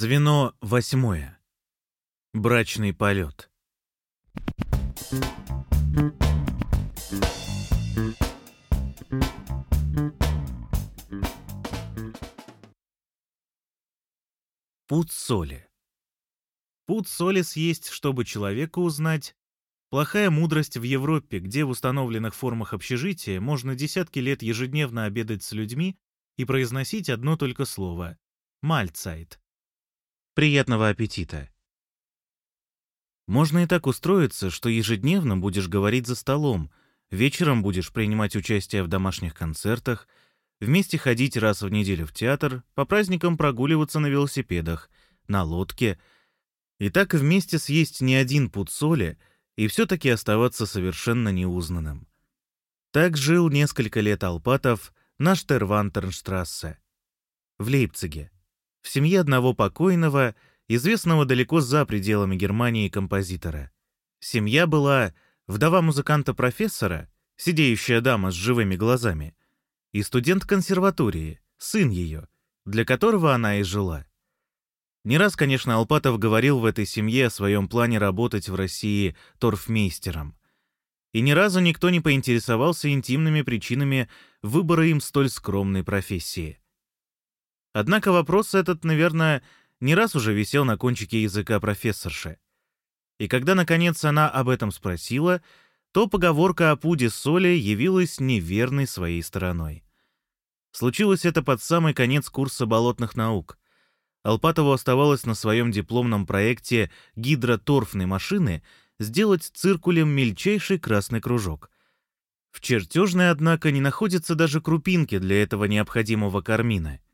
Звено восьмое. Брачный полет. Пуд соли. Пуд соли съесть, чтобы человека узнать. Плохая мудрость в Европе, где в установленных формах общежития можно десятки лет ежедневно обедать с людьми и произносить одно только слово — «мальцайт». Приятного аппетита. Можно и так устроиться, что ежедневно будешь говорить за столом, вечером будешь принимать участие в домашних концертах, вместе ходить раз в неделю в театр, по праздникам прогуливаться на велосипедах, на лодке, и так вместе съесть не один пуд соли и все-таки оставаться совершенно неузнанным. Так жил несколько лет Алпатов на Штервантернштрассе, в Лейпциге в семье одного покойного, известного далеко за пределами Германии композитора. Семья была вдова музыканта-профессора, сидеющая дама с живыми глазами, и студент консерватории, сын ее, для которого она и жила. Не раз, конечно, Алпатов говорил в этой семье о своем плане работать в России торфмейстером. И ни разу никто не поинтересовался интимными причинами выбора им столь скромной профессии. Однако вопрос этот, наверное, не раз уже висел на кончике языка профессорши. И когда, наконец, она об этом спросила, то поговорка о пуде соли явилась неверной своей стороной. Случилось это под самый конец курса болотных наук. Алпатову оставалось на своем дипломном проекте гидроторфной машины сделать циркулем мельчайший красный кружок. В чертежной, однако, не находится даже крупинки для этого необходимого кармина —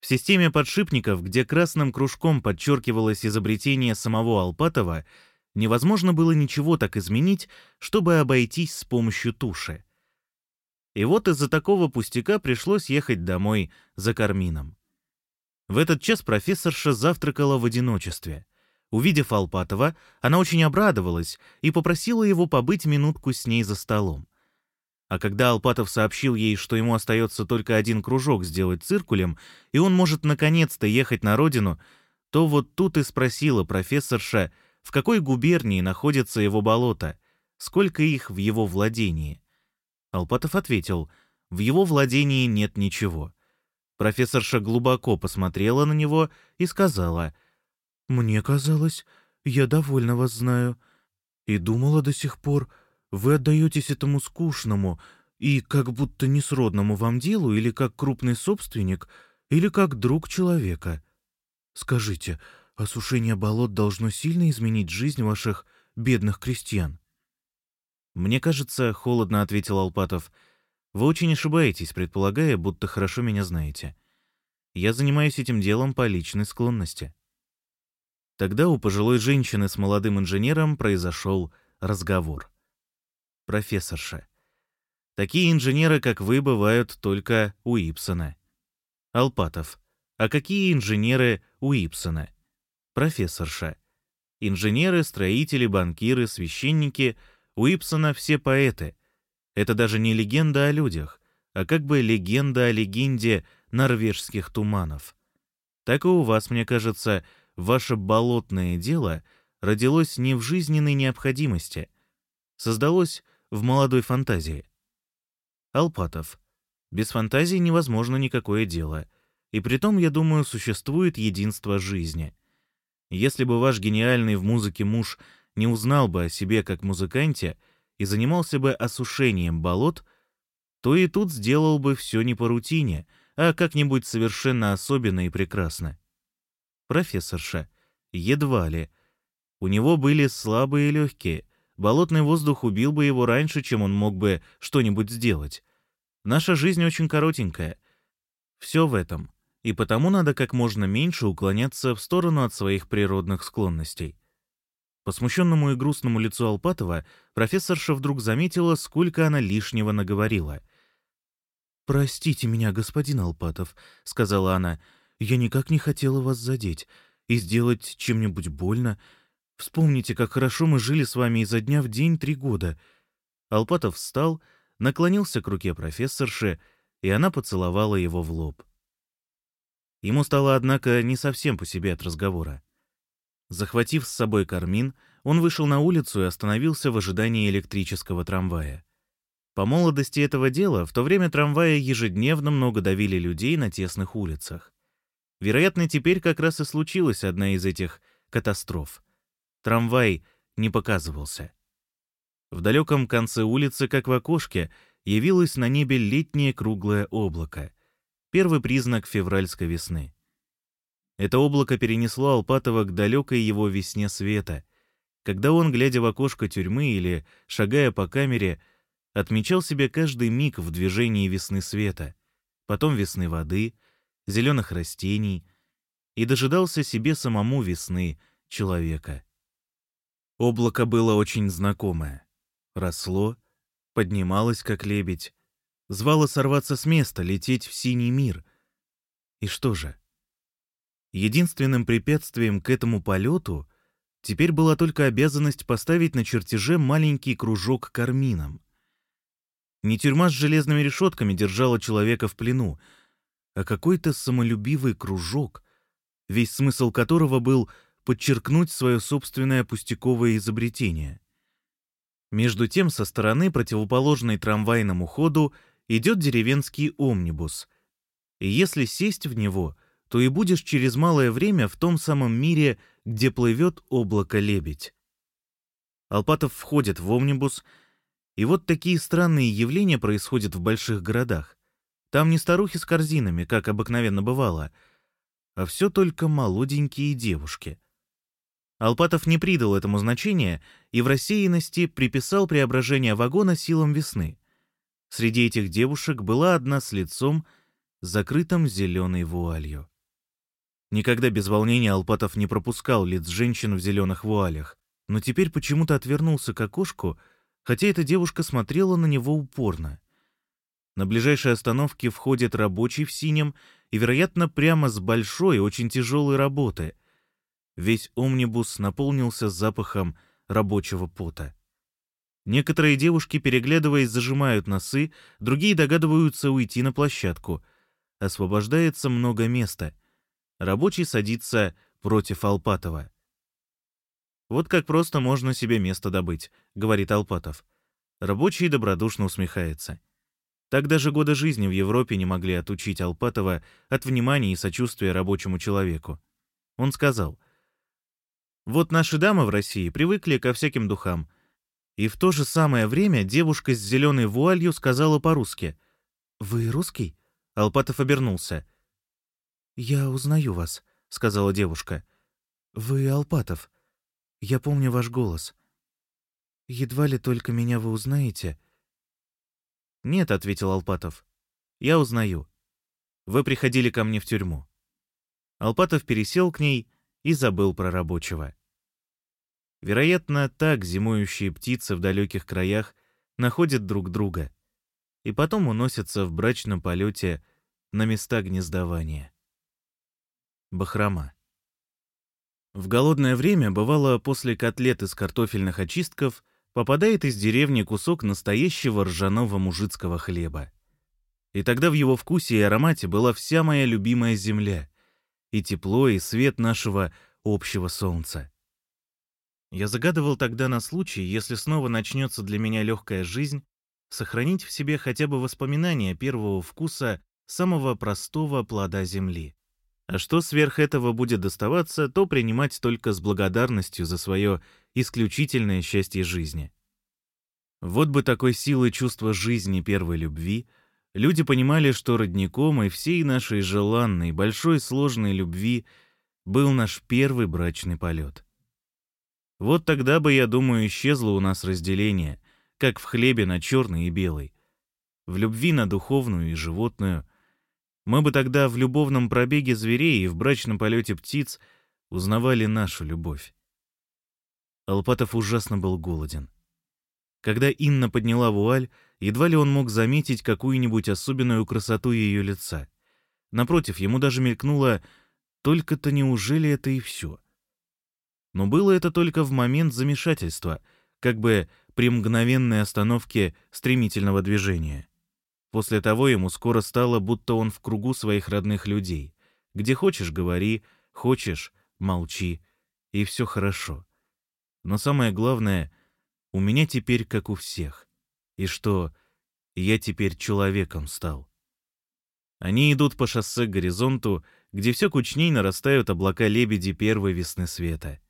в системе подшипников, где красным кружком подчеркивалось изобретение самого Алпатова, невозможно было ничего так изменить, чтобы обойтись с помощью туши. И вот из-за такого пустяка пришлось ехать домой за кармином. В этот час профессорша завтракала в одиночестве. Увидев Алпатова, она очень обрадовалась и попросила его побыть минутку с ней за столом. А когда Алпатов сообщил ей, что ему остается только один кружок сделать циркулем, и он может наконец-то ехать на родину, то вот тут и спросила профессорша, в какой губернии находится его болото, сколько их в его владении. Алпатов ответил, в его владении нет ничего. Профессорша глубоко посмотрела на него и сказала, «Мне казалось, я довольно вас знаю, и думала до сих пор, вы отдаетесь этому скучному и как будто несродному вам делу или как крупный собственник, или как друг человека. Скажите, осушение болот должно сильно изменить жизнь ваших бедных крестьян? Мне кажется, холодно ответил Алпатов, вы очень ошибаетесь, предполагая, будто хорошо меня знаете. Я занимаюсь этим делом по личной склонности. Тогда у пожилой женщины с молодым инженером произошел разговор профессорша. Такие инженеры, как вы, бывают только у Ипсона. Алпатов. А какие инженеры у Ипсона? Профессорша. Инженеры, строители, банкиры, священники. У Ипсона все поэты. Это даже не легенда о людях, а как бы легенда о легенде норвежских туманов. Так и у вас, мне кажется, ваше болотное дело родилось не в жизненной необходимости. Создалось в молодой фантазии. Алпатов. Без фантазии невозможно никакое дело. И притом, я думаю, существует единство жизни. Если бы ваш гениальный в музыке муж не узнал бы о себе как музыканте и занимался бы осушением болот, то и тут сделал бы все не по рутине, а как-нибудь совершенно особенно и прекрасно. Профессорша. Едва ли. У него были слабые легкие, Болотный воздух убил бы его раньше, чем он мог бы что-нибудь сделать. Наша жизнь очень коротенькая. Все в этом. И потому надо как можно меньше уклоняться в сторону от своих природных склонностей. По смущенному и грустному лицу Алпатова профессорша вдруг заметила, сколько она лишнего наговорила. «Простите меня, господин Алпатов», — сказала она, — «я никак не хотела вас задеть и сделать чем-нибудь больно, Вспомните, как хорошо мы жили с вами изо дня в день три года». Алпатов встал, наклонился к руке профессорши, и она поцеловала его в лоб. Ему стало, однако, не совсем по себе от разговора. Захватив с собой кармин, он вышел на улицу и остановился в ожидании электрического трамвая. По молодости этого дела, в то время трамваи ежедневно много давили людей на тесных улицах. Вероятно, теперь как раз и случилась одна из этих катастроф. Трамвай не показывался. В далеком конце улицы, как в окошке, явилось на небе летнее круглое облако. Первый признак февральской весны. Это облако перенесло Алпатова к далекой его весне света, когда он, глядя в окошко тюрьмы или шагая по камере, отмечал себе каждый миг в движении весны света, потом весны воды, зеленых растений и дожидался себе самому весны человека. Облако было очень знакомое. Росло, поднималось, как лебедь, звало сорваться с места, лететь в синий мир. И что же? Единственным препятствием к этому полету теперь была только обязанность поставить на чертеже маленький кружок кармином. Не тюрьма с железными решетками держала человека в плену, а какой-то самолюбивый кружок, весь смысл которого был подчеркнуть свое собственное пустяковое изобретение. Между тем, со стороны, противоположной трамвайному ходу, идет деревенский омнибус. И если сесть в него, то и будешь через малое время в том самом мире, где плывет облако-лебедь. Алпатов входит в омнибус, и вот такие странные явления происходят в больших городах. Там не старухи с корзинами, как обыкновенно бывало, а все только молоденькие девушки — Алпатов не придал этому значения и в рассеянности приписал преображение вагона силам весны. Среди этих девушек была одна с лицом, закрытым зеленой вуалью. Никогда без волнения Алпатов не пропускал лиц женщин в зеленых вуалях, но теперь почему-то отвернулся к окошку, хотя эта девушка смотрела на него упорно. На ближайшей остановке входит рабочий в синем и, вероятно, прямо с большой, очень тяжелой работы — Весь омнибус наполнился запахом рабочего пота. Некоторые девушки, переглядываясь, зажимают носы, другие догадываются уйти на площадку. Освобождается много места. Рабочий садится против Алпатова. «Вот как просто можно себе место добыть», — говорит Алпатов. Рабочий добродушно усмехается. Так даже годы жизни в Европе не могли отучить Алпатова от внимания и сочувствия рабочему человеку. Он сказал, вот наши дамы в России привыкли ко всяким духам. И в то же самое время девушка с зеленой вуалью сказала по-русски. «Вы русский?» Алпатов обернулся. «Я узнаю вас», — сказала девушка. «Вы Алпатов. Я помню ваш голос. Едва ли только меня вы узнаете». «Нет», — ответил Алпатов. «Я узнаю. Вы приходили ко мне в тюрьму». Алпатов пересел к ней и забыл про рабочего. Вероятно, так зимующие птицы в далеких краях находят друг друга и потом уносятся в брачном полете на места гнездования. Бахрома. В голодное время, бывало, после котлет из картофельных очистков, попадает из деревни кусок настоящего ржаного мужицкого хлеба. И тогда в его вкусе и аромате была вся моя любимая земля, и тепло, и свет нашего общего солнца. Я загадывал тогда на случай, если снова начнется для меня легкая жизнь, сохранить в себе хотя бы воспоминания первого вкуса самого простого плода земли. А что сверх этого будет доставаться, то принимать только с благодарностью за свое исключительное счастье жизни. Вот бы такой силы чувства жизни первой любви — Люди понимали, что родником и всей нашей желанной, большой сложной любви был наш первый брачный полет. Вот тогда бы, я думаю, исчезло у нас разделение, как в хлебе на черный и белый. В любви на духовную и животную. Мы бы тогда в любовном пробеге зверей и в брачном полете птиц узнавали нашу любовь. Алпатов ужасно был голоден. Когда Инна подняла вуаль, едва ли он мог заметить какую-нибудь особенную красоту ее лица. Напротив, ему даже мелькнуло «только-то неужели это и все?» Но было это только в момент замешательства, как бы при мгновенной остановке стремительного движения. После того ему скоро стало, будто он в кругу своих родных людей. где хочешь — говори, хочешь — молчи, и все хорошо. Но самое главное, у меня теперь как у всех, и что я теперь человеком стал. Они идут по шоссе к горизонту, где все кучней нарастают облака лебеди первой весны света.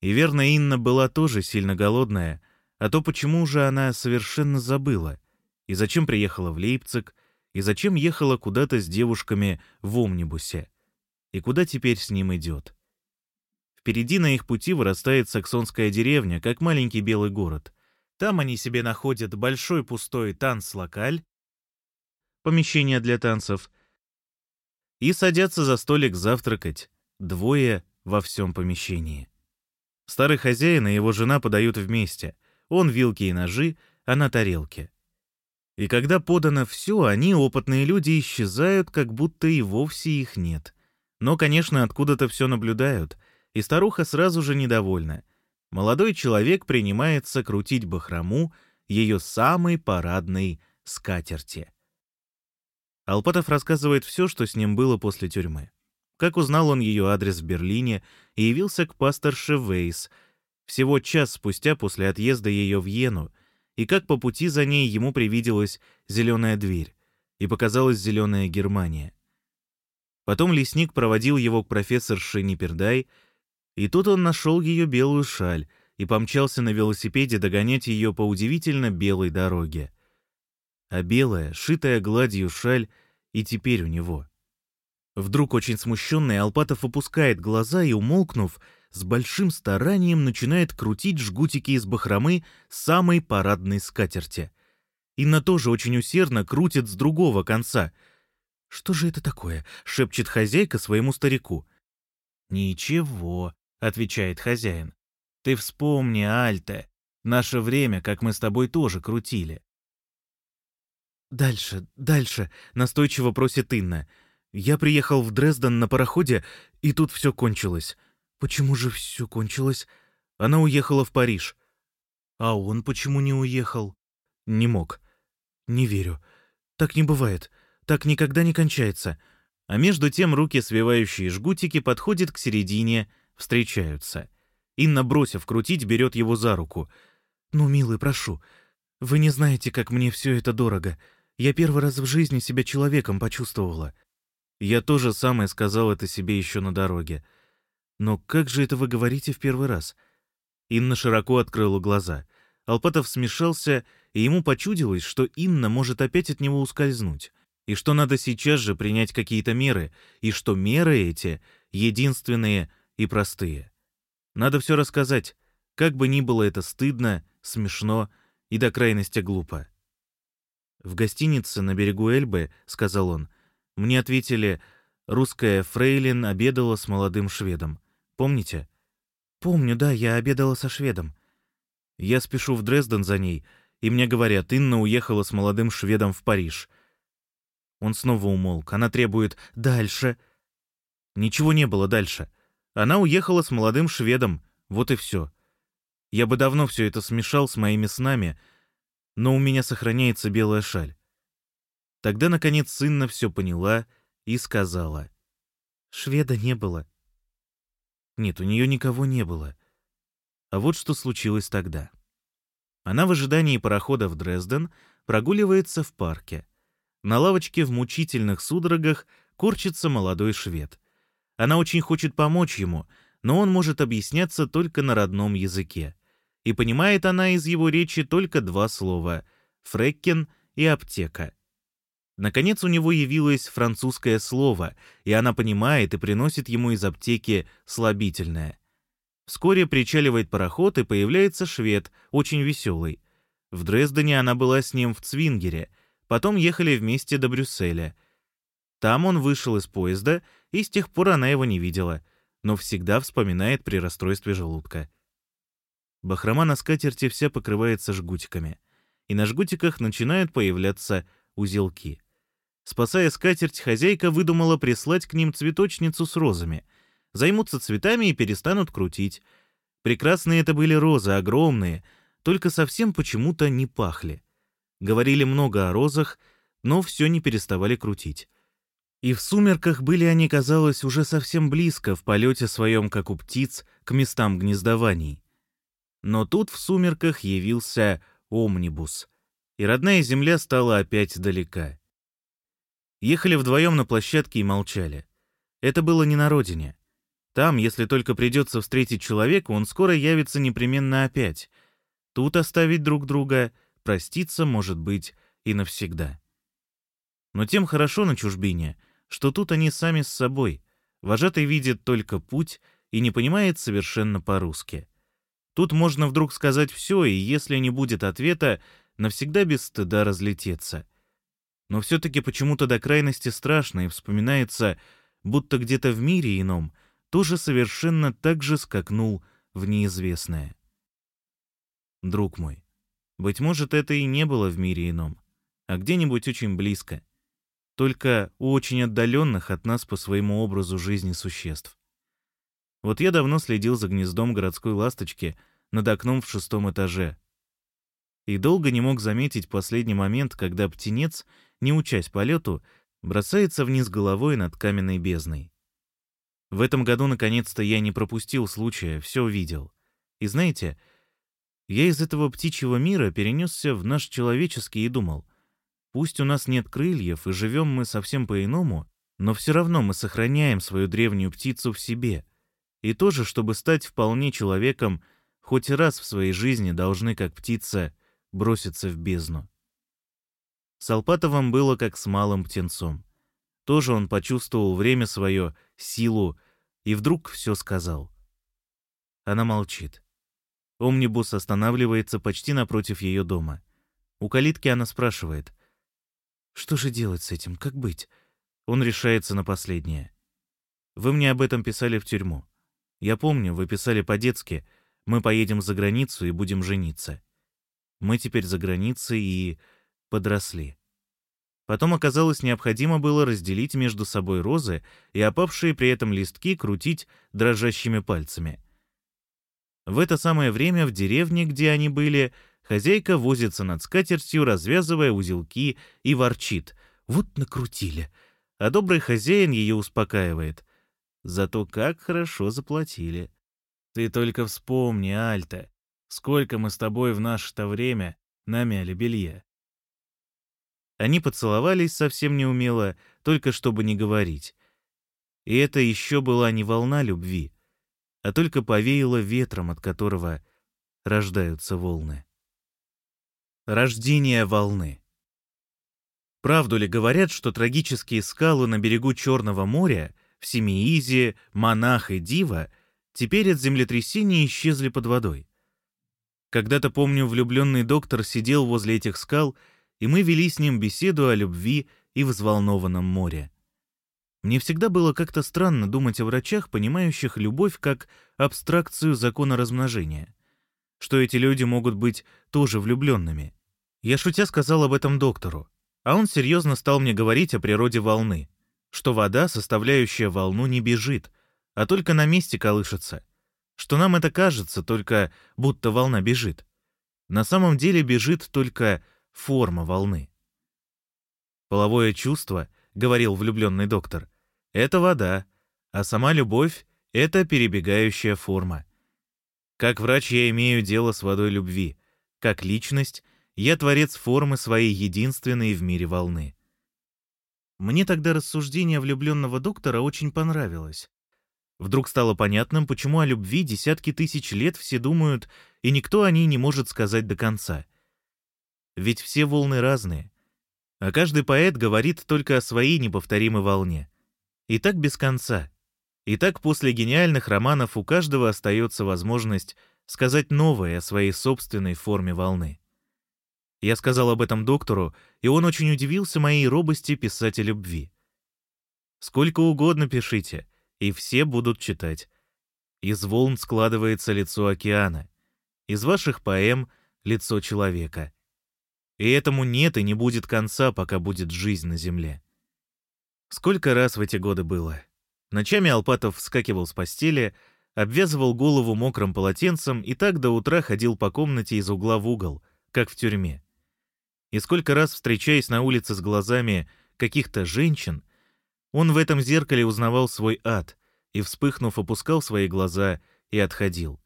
И верно, Инна была тоже сильно голодная, а то почему же она совершенно забыла? И зачем приехала в Лейпциг? И зачем ехала куда-то с девушками в омнибусе? И куда теперь с ним идет? Впереди на их пути вырастает саксонская деревня, как маленький белый город. Там они себе находят большой пустой танц-локаль, помещение для танцев, и садятся за столик завтракать, двое во всем помещении. Старый хозяин и его жена подают вместе. Он вилки и ножи, а на тарелке. И когда подано все, они, опытные люди, исчезают, как будто и вовсе их нет. Но, конечно, откуда-то все наблюдают, и старуха сразу же недовольна. Молодой человек принимается крутить бахрому ее самой парадной скатерти. Алпатов рассказывает все, что с ним было после тюрьмы как узнал он ее адрес в Берлине и явился к пасторше Вейс всего час спустя после отъезда ее в Йену, и как по пути за ней ему привиделась зеленая дверь и показалась зеленая Германия. Потом лесник проводил его к профессорше Нипердай, и тут он нашел ее белую шаль и помчался на велосипеде догонять ее по удивительно белой дороге. А белая, шитая гладью шаль и теперь у него — Вдруг очень смущенный Алпатов опускает глаза и, умолкнув, с большим старанием начинает крутить жгутики из бахромы самой парадной скатерти. Инна тоже очень усердно крутит с другого конца. «Что же это такое?» — шепчет хозяйка своему старику. «Ничего», — отвечает хозяин. «Ты вспомни, Альте, наше время, как мы с тобой тоже крутили». «Дальше, дальше», — настойчиво просит Инна. Я приехал в Дрезден на пароходе, и тут все кончилось. Почему же все кончилось? Она уехала в Париж. А он почему не уехал? Не мог. Не верю. Так не бывает. Так никогда не кончается. А между тем руки, свивающие жгутики, подходят к середине, встречаются. Инна, бросив крутить, берет его за руку. «Ну, милый, прошу. Вы не знаете, как мне все это дорого. Я первый раз в жизни себя человеком почувствовала. Я тоже самое сказал это себе еще на дороге. Но как же это вы говорите в первый раз? Инна широко открыла глаза. Алпатов смешался, и ему почудилось, что Инна может опять от него ускользнуть, и что надо сейчас же принять какие-то меры, и что меры эти единственные и простые. Надо все рассказать, как бы ни было это стыдно, смешно и до крайности глупо. «В гостинице на берегу Эльбы», — сказал он, — мне ответили, русская фрейлин обедала с молодым шведом. Помните? Помню, да, я обедала со шведом. Я спешу в Дрезден за ней, и мне говорят, Инна уехала с молодым шведом в Париж. Он снова умолк. Она требует «дальше». Ничего не было дальше. Она уехала с молодым шведом. Вот и все. Я бы давно все это смешал с моими снами, но у меня сохраняется белая шаль. Тогда, наконец, сынна все поняла и сказала. «Шведа не было». Нет, у нее никого не было. А вот что случилось тогда. Она в ожидании парохода в Дрезден прогуливается в парке. На лавочке в мучительных судорогах корчится молодой швед. Она очень хочет помочь ему, но он может объясняться только на родном языке. И понимает она из его речи только два слова — «фреккен» и «аптека». Наконец у него явилось французское слово, и она понимает и приносит ему из аптеки слабительное. Вскоре причаливает пароход, и появляется швед, очень веселый. В Дрездене она была с ним в Цвингере, потом ехали вместе до Брюсселя. Там он вышел из поезда, и с тех пор она его не видела, но всегда вспоминает при расстройстве желудка. Бахрома на скатерти вся покрывается жгутиками, и на жгутиках начинают появляться узелки. Спасая скатерть, хозяйка выдумала прислать к ним цветочницу с розами. Займутся цветами и перестанут крутить. Прекрасные это были розы, огромные, только совсем почему-то не пахли. Говорили много о розах, но все не переставали крутить. И в сумерках были они, казалось, уже совсем близко в полете своем, как у птиц, к местам гнездований. Но тут в сумерках явился омнибус, и родная земля стала опять далека. Ехали вдвоем на площадке и молчали. Это было не на родине. Там, если только придется встретить человека, он скоро явится непременно опять. Тут оставить друг друга, проститься, может быть, и навсегда. Но тем хорошо на чужбине, что тут они сами с собой. Вожатый видит только путь и не понимает совершенно по-русски. Тут можно вдруг сказать все, и если не будет ответа, навсегда без стыда разлететься. Но все-таки почему-то до крайности страшно и вспоминается, будто где-то в мире ином тоже совершенно так же скакнул в неизвестное. Друг мой, быть может, это и не было в мире ином, а где-нибудь очень близко, только у очень отдаленных от нас по своему образу жизни существ. Вот я давно следил за гнездом городской ласточки над окном в шестом этаже. И долго не мог заметить последний момент, когда птенец, не учась полету, бросается вниз головой над каменной бездной. В этом году, наконец-то, я не пропустил случая, все увидел. И знаете, я из этого птичьего мира перенесся в наш человеческий и думал, пусть у нас нет крыльев и живем мы совсем по-иному, но все равно мы сохраняем свою древнюю птицу в себе. И тоже, чтобы стать вполне человеком, хоть раз в своей жизни должны, как птица, броситься в бездну. С Алпатовым было как с малым птенцом. Тоже он почувствовал время свое, силу, и вдруг все сказал. Она молчит. Омнибус останавливается почти напротив ее дома. У калитки она спрашивает. «Что же делать с этим? Как быть?» Он решается на последнее. «Вы мне об этом писали в тюрьму. Я помню, вы писали по-детски. Мы поедем за границу и будем жениться. Мы теперь за границей и подросли. Потом оказалось необходимо было разделить между собой розы и опавшие при этом листки крутить дрожащими пальцами. В это самое время в деревне, где они были, хозяйка возится над скатертью, развязывая узелки, и ворчит. «Вот накрутили!» А добрый хозяин ее успокаивает. Зато как хорошо заплатили. Ты только вспомни, Альта, сколько мы с тобой в наше-то время намяли белье. Они поцеловались совсем неумело, только чтобы не говорить. И это еще была не волна любви, а только повеяло ветром, от которого рождаются волны. Рождение волны. Правду ли говорят, что трагические скалы на берегу Черного моря, в Семиизе, Монах и Дива, теперь от землетрясения исчезли под водой? Когда-то, помню, влюбленный доктор сидел возле этих скал и мы вели с ним беседу о любви и взволнованном море. Мне всегда было как-то странно думать о врачах, понимающих любовь как абстракцию закона размножения. Что эти люди могут быть тоже влюбленными. Я шутя сказал об этом доктору, а он серьезно стал мне говорить о природе волны, что вода, составляющая волну, не бежит, а только на месте колышется, что нам это кажется, только будто волна бежит. На самом деле бежит только форма волны. Половое чувство, говорил влюбленный доктор, это вода, а сама любовь — это перебегающая форма. Как врач я имею дело с водой любви. Как личность я творец формы своей единственной в мире волны. Мне тогда рассуждение влюбленного доктора очень понравилось. Вдруг стало понятным, почему о любви десятки тысяч лет все думают, и никто о ней не может сказать до конца. Ведь все волны разные. А каждый поэт говорит только о своей неповторимой волне. И так без конца. И так после гениальных романов у каждого остается возможность сказать новое о своей собственной форме волны. Я сказал об этом доктору, и он очень удивился моей робости писать о любви. Сколько угодно пишите, и все будут читать. Из волн складывается лицо океана, из ваших поэм — лицо человека. И этому нет и не будет конца, пока будет жизнь на земле. Сколько раз в эти годы было. Ночами Алпатов вскакивал с постели, обвязывал голову мокрым полотенцем и так до утра ходил по комнате из угла в угол, как в тюрьме. И сколько раз, встречаясь на улице с глазами каких-то женщин, Он в этом зеркале узнавал свой ад и, вспыхнув, опускал свои глаза и отходил.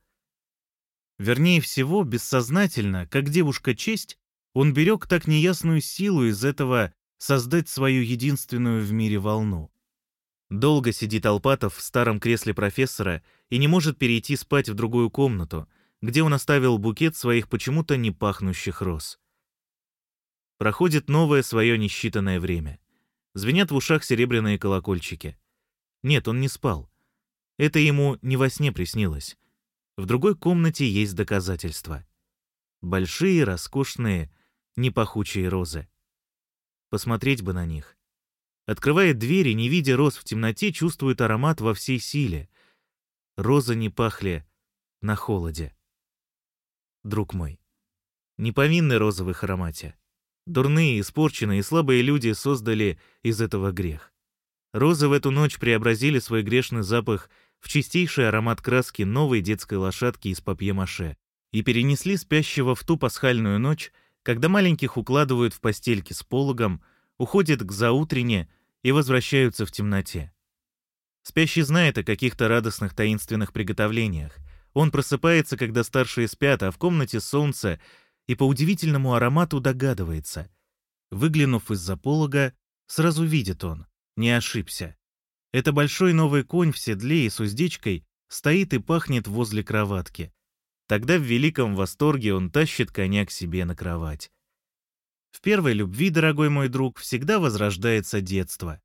Вернее всего, бессознательно, как девушка-честь, он берег так неясную силу из этого создать свою единственную в мире волну. Долго сидит Алпатов в старом кресле профессора и не может перейти спать в другую комнату, где он оставил букет своих почему-то не пахнущих роз. Проходит новое свое несчитанное время. Звенят в ушах серебряные колокольчики. Нет, он не спал. Это ему не во сне приснилось. В другой комнате есть доказательства. Большие, роскошные, непахучие розы. Посмотреть бы на них. Открывает двери, не видя роз в темноте, чувствует аромат во всей силе. Розы не пахли на холоде. Друг мой, не повинны их аромате. Дурные, испорченные и слабые люди создали из этого грех. Розы в эту ночь преобразили свой грешный запах в чистейший аромат краски новой детской лошадки из папье-маше и перенесли спящего в ту пасхальную ночь, когда маленьких укладывают в постельки с пологом, уходят к заутрене и возвращаются в темноте. Спящий знает о каких-то радостных таинственных приготовлениях. Он просыпается, когда старшие спят, а в комнате солнце — и по удивительному аромату догадывается. Выглянув из-за полога, сразу видит он, не ошибся. Это большой новый конь в седле и с уздечкой стоит и пахнет возле кроватки. Тогда в великом восторге он тащит коня к себе на кровать. В первой любви, дорогой мой друг, всегда возрождается детство.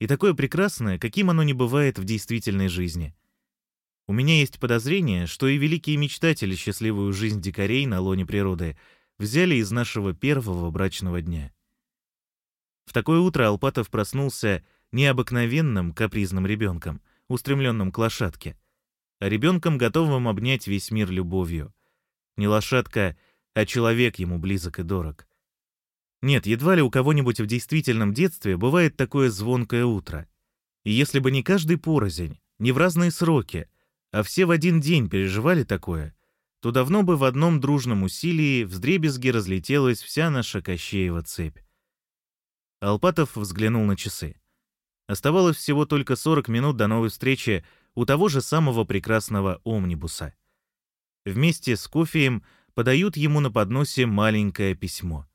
И такое прекрасное, каким оно не бывает в действительной жизни. У меня есть подозрение, что и великие мечтатели счастливую жизнь дикарей на лоне природы взяли из нашего первого брачного дня. В такое утро Алпатов проснулся необыкновенным капризным ребенком, устремленным к лошадке, а ребенком, готовым обнять весь мир любовью. Не лошадка, а человек ему близок и дорог. Нет, едва ли у кого-нибудь в действительном детстве бывает такое звонкое утро. И если бы не каждый порознь, не в разные сроки, а все в один день переживали такое, то давно бы в одном дружном усилии вздребезги разлетелась вся наша Кощеева цепь. Алпатов взглянул на часы. Оставалось всего только 40 минут до новой встречи у того же самого прекрасного омнибуса. Вместе с кофеем подают ему на подносе маленькое письмо.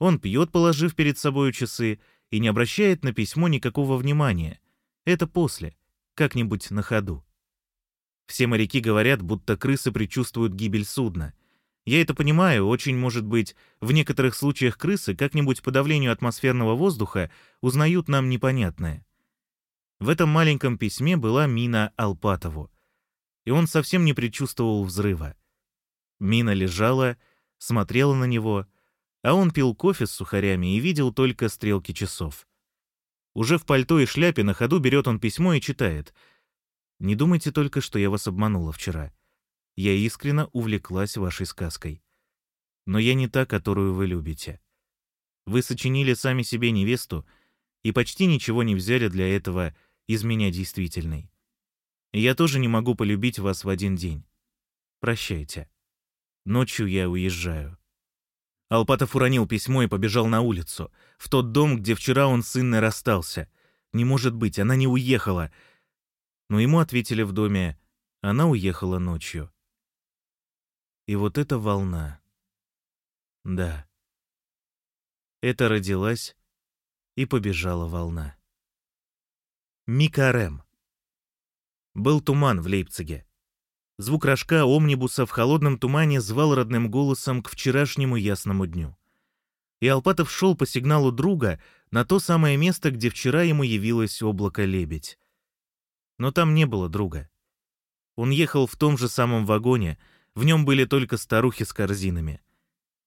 Он пьет, положив перед собой часы, и не обращает на письмо никакого внимания. Это после, как-нибудь на ходу. Все моряки говорят, будто крысы предчувствуют гибель судна. Я это понимаю, очень может быть, в некоторых случаях крысы как-нибудь по давлению атмосферного воздуха узнают нам непонятное. В этом маленьком письме была Мина Алпатову, и он совсем не предчувствовал взрыва. Мина лежала, смотрела на него, а он пил кофе с сухарями и видел только стрелки часов. Уже в пальто и шляпе на ходу берет он письмо и читает — не думайте только, что я вас обманула вчера. Я искренне увлеклась вашей сказкой. Но я не та, которую вы любите. Вы сочинили сами себе невесту и почти ничего не взяли для этого из меня действительной. я тоже не могу полюбить вас в один день. Прощайте. Ночью я уезжаю. Алпатов уронил письмо и побежал на улицу, в тот дом, где вчера он с Инной расстался. Не может быть, она не уехала — но ему ответили в доме, она уехала ночью. И вот эта волна. Да. Это родилась и побежала волна. Микарем. Был туман в Лейпциге. Звук рожка омнибуса в холодном тумане звал родным голосом к вчерашнему ясному дню. И Алпатов шел по сигналу друга на то самое место, где вчера ему явилось облако-лебедь но там не было друга. Он ехал в том же самом вагоне, в нем были только старухи с корзинами.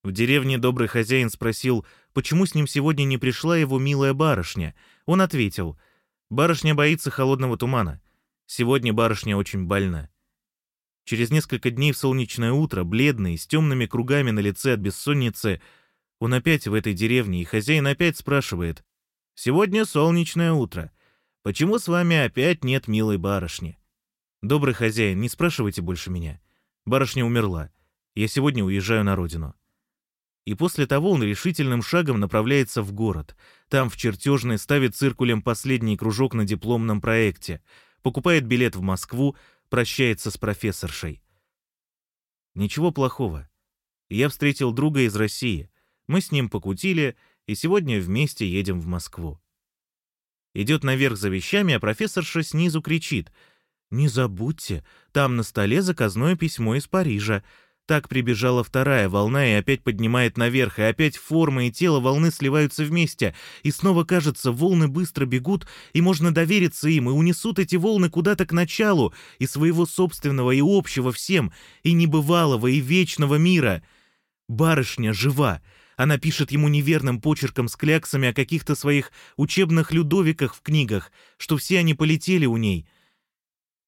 В деревне добрый хозяин спросил, почему с ним сегодня не пришла его милая барышня. Он ответил, «Барышня боится холодного тумана. Сегодня барышня очень больна». Через несколько дней в солнечное утро, бледный, с темными кругами на лице от бессонницы, он опять в этой деревне, и хозяин опять спрашивает, «Сегодня солнечное утро. Почему с вами опять нет милой барышни? Добрый хозяин, не спрашивайте больше меня. Барышня умерла. Я сегодня уезжаю на родину. И после того он решительным шагом направляется в город. Там в чертежной ставит циркулем последний кружок на дипломном проекте, покупает билет в Москву, прощается с профессоршей. Ничего плохого. Я встретил друга из России. Мы с ним покутили, и сегодня вместе едем в Москву. Идет наверх за вещами, а профессорша снизу кричит. «Не забудьте, там на столе заказное письмо из Парижа. Так прибежала вторая волна и опять поднимает наверх, и опять форма и тело волны сливаются вместе, и снова кажется, волны быстро бегут, и можно довериться им, и унесут эти волны куда-то к началу, и своего собственного, и общего всем, и небывалого, и вечного мира. Барышня жива. Она пишет ему неверным почерком с кляксами о каких-то своих учебных людовиках в книгах, что все они полетели у ней.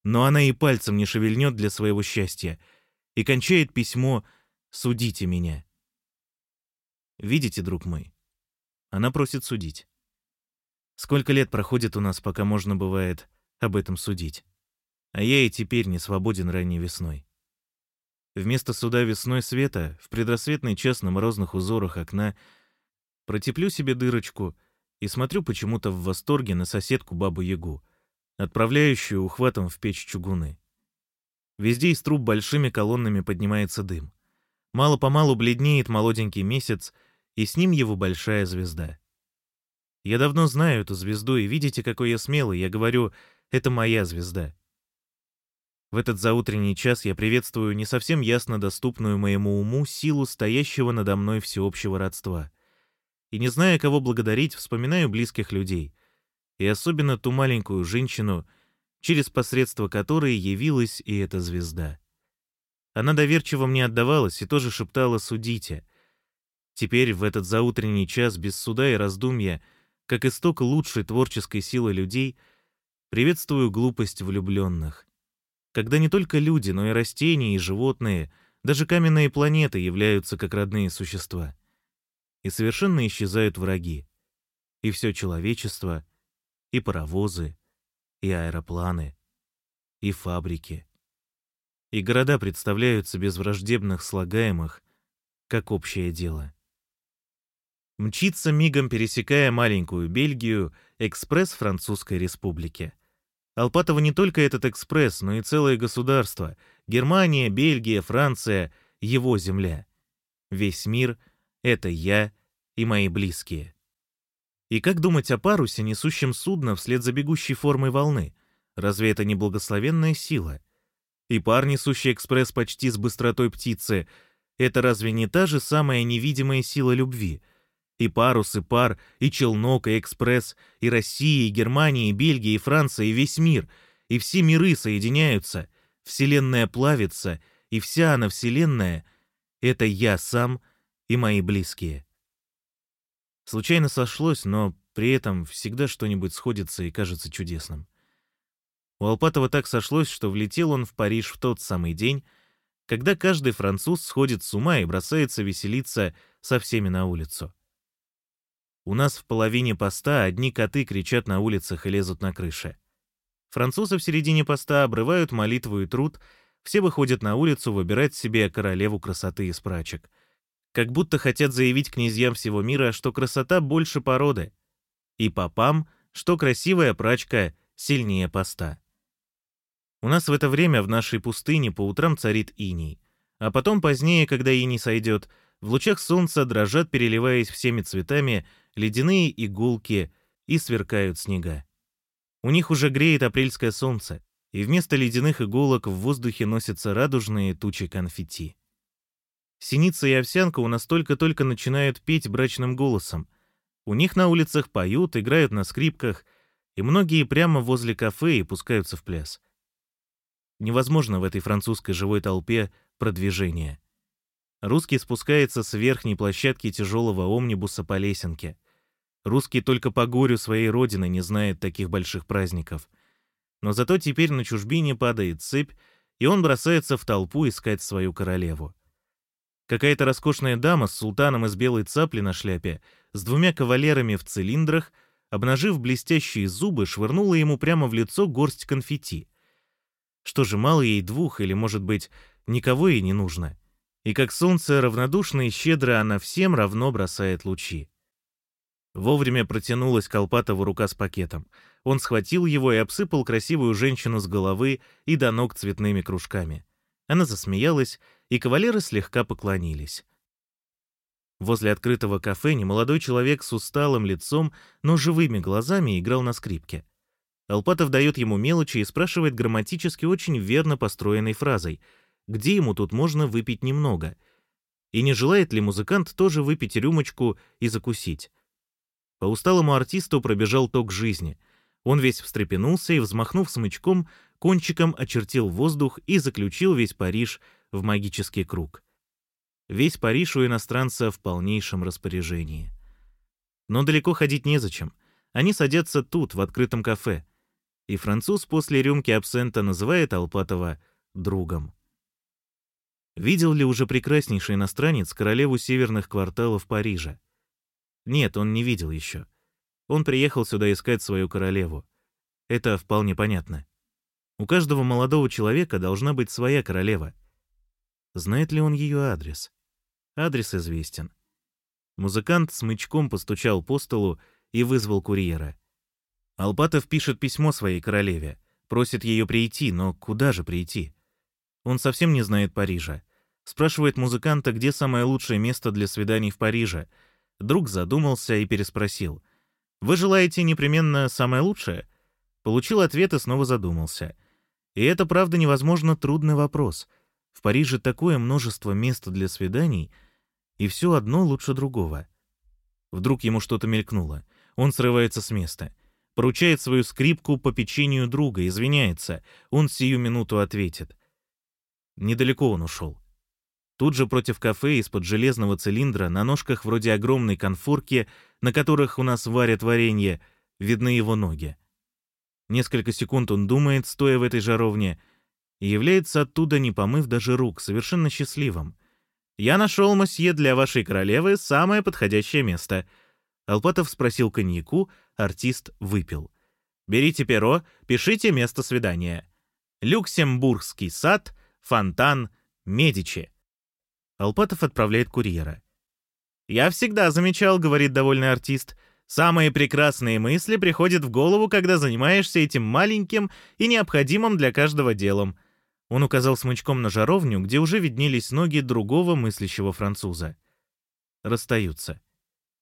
Но она и пальцем не шевельнет для своего счастья — и кончает письмо «Судите меня». Видите, друг мой? Она просит судить. Сколько лет проходит у нас, пока можно бывает об этом судить? А я и теперь не свободен ранней весной. Вместо суда весной света, в предрассветный час на морозных узорах окна, протеплю себе дырочку и смотрю почему-то в восторге на соседку Бабу-Ягу, отправляющую ухватом в печь чугуны. Везде из труб большими колоннами поднимается дым. Мало-помалу бледнеет молоденький месяц, и с ним его большая звезда. Я давно знаю эту звезду, и видите, какой я смелый. Я говорю, это моя звезда. В этот заутренний час я приветствую не совсем ясно доступную моему уму силу стоящего надо мной всеобщего родства. И не зная, кого благодарить, вспоминаю близких людей. И особенно ту маленькую женщину, через посредство которой явилась и эта звезда. Она доверчиво мне отдавалась и тоже шептала «судите». Теперь, в этот заутренний час, без суда и раздумья, как исток лучшей творческой силы людей, приветствую глупость влюбленных. Когда не только люди, но и растения, и животные, даже каменные планеты являются как родные существа. И совершенно исчезают враги. И все человечество, и паровозы, и аэропланы, и фабрики. И города представляются без враждебных слагаемых, как общее дело. Мчится мигом, пересекая маленькую Бельгию, экспресс Французской Республики. Алпатова не только этот экспресс, но и целое государство. Германия, Бельгия, Франция — его земля. Весь мир — это я и мои близкие. И как думать о парусе, несущем судно вслед за бегущей формой волны? Разве это не благословенная сила? И пар, несущий экспресс почти с быстротой птицы, это разве не та же самая невидимая сила любви? И парус, и пар, и челнок, и экспресс, и Россия, и Германия, и Бельгия, и Франция, и весь мир, и все миры соединяются, Вселенная плавится, и вся она Вселенная — это я сам и мои близкие. Случайно сошлось, но при этом всегда что-нибудь сходится и кажется чудесным. У Алпатова так сошлось, что влетел он в Париж в тот самый день, когда каждый француз сходит с ума и бросается веселиться со всеми на улицу. У нас в половине поста одни коты кричат на улицах и лезут на крыши. Французы в середине поста обрывают молитву и труд, все выходят на улицу выбирать себе королеву красоты из прачек — как будто хотят заявить князьям всего мира, что красота больше породы, и попам, что красивая прачка сильнее поста. У нас в это время в нашей пустыне по утрам царит иней, а потом позднее, когда иней сойдет, в лучах солнца дрожат, переливаясь всеми цветами, ледяные иголки и сверкают снега. У них уже греет апрельское солнце, и вместо ледяных иголок в воздухе носятся радужные тучи конфетти. Синица и овсянка у нас только-только начинают петь брачным голосом. У них на улицах поют, играют на скрипках, и многие прямо возле кафе и пускаются в пляс. Невозможно в этой французской живой толпе продвижение. Русский спускается с верхней площадки тяжелого омнибуса по лесенке. Русский только по горю своей родины не знает таких больших праздников. Но зато теперь на чужбине падает цепь, и он бросается в толпу искать свою королеву. Какая-то роскошная дама с султаном из белой цапли на шляпе, с двумя кавалерами в цилиндрах, обнажив блестящие зубы, швырнула ему прямо в лицо горсть конфетти. Что же, мало ей двух, или, может быть, никого ей не нужно? И как солнце равнодушно и щедро она всем равно бросает лучи. Вовремя протянулась Колпатова рука с пакетом. Он схватил его и обсыпал красивую женщину с головы и до ног цветными кружками. Она засмеялась, и кавалеры слегка поклонились. Возле открытого кафе немолодой человек с усталым лицом, но живыми глазами играл на скрипке. Алпатов дает ему мелочи и спрашивает грамматически очень верно построенной фразой, где ему тут можно выпить немного, и не желает ли музыкант тоже выпить рюмочку и закусить. По усталому артисту пробежал ток жизни. Он весь встрепенулся и, взмахнув смычком, кончиком очертил воздух и заключил весь Париж в магический круг. Весь Париж у иностранца в полнейшем распоряжении. Но далеко ходить незачем. Они садятся тут, в открытом кафе. И француз после рюмки абсента называет Алпатова другом. Видел ли уже прекраснейший иностранец королеву северных кварталов Парижа? Нет, он не видел еще. Он приехал сюда искать свою королеву. Это вполне понятно. У каждого молодого человека должна быть своя королева. Знает ли он ее адрес? Адрес известен. Музыкант смычком постучал по столу и вызвал курьера. Алпатов пишет письмо своей королеве, просит ее прийти, но куда же прийти? Он совсем не знает Парижа. Спрашивает музыканта, где самое лучшее место для свиданий в Париже — Друг задумался и переспросил. «Вы желаете непременно самое лучшее?» Получил ответ и снова задумался. И это, правда, невозможно трудный вопрос. В Париже такое множество мест для свиданий, и все одно лучше другого. Вдруг ему что-то мелькнуло. Он срывается с места. Поручает свою скрипку по печенью друга, извиняется. Он сию минуту ответит. Недалеко он ушел. Тут же против кафе из-под железного цилиндра на ножках вроде огромной конфорки, на которых у нас варят варенье, видны его ноги. Несколько секунд он думает, стоя в этой жаровне, и является оттуда, не помыв даже рук, совершенно счастливым. «Я нашел, мосье, для вашей королевы самое подходящее место». Алпатов спросил коньяку, артист выпил. «Берите перо, пишите место свидания. Люксембургский сад, фонтан, Медичи». Алпатов отправляет курьера. «Я всегда замечал», — говорит довольный артист, «самые прекрасные мысли приходят в голову, когда занимаешься этим маленьким и необходимым для каждого делом». Он указал смычком на жаровню, где уже виднелись ноги другого мыслящего француза. Расстаются.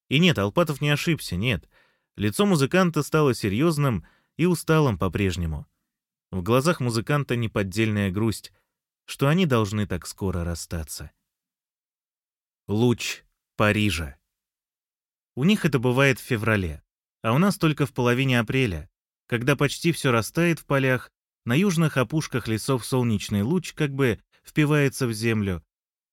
И нет, Алпатов не ошибся, нет. Лицо музыканта стало серьезным и усталым по-прежнему. В глазах музыканта неподдельная грусть, что они должны так скоро расстаться. Луч Парижа. У них это бывает в феврале, а у нас только в половине апреля, когда почти все растает в полях, на южных опушках лесов солнечный луч как бы впивается в землю,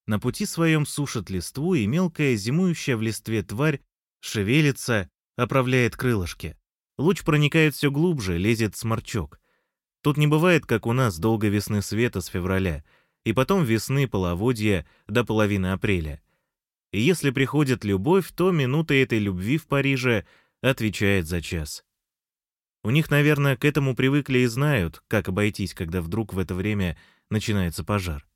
на пути своем сушит листву, и мелкая, зимующая в листве тварь шевелится, оправляет крылышки. Луч проникает все глубже, лезет сморчок. Тут не бывает, как у нас, долго весны света с февраля, и потом весны половодья до половины апреля — и если приходит любовь, то минута этой любви в Париже отвечает за час. У них, наверное, к этому привыкли и знают, как обойтись, когда вдруг в это время начинается пожар.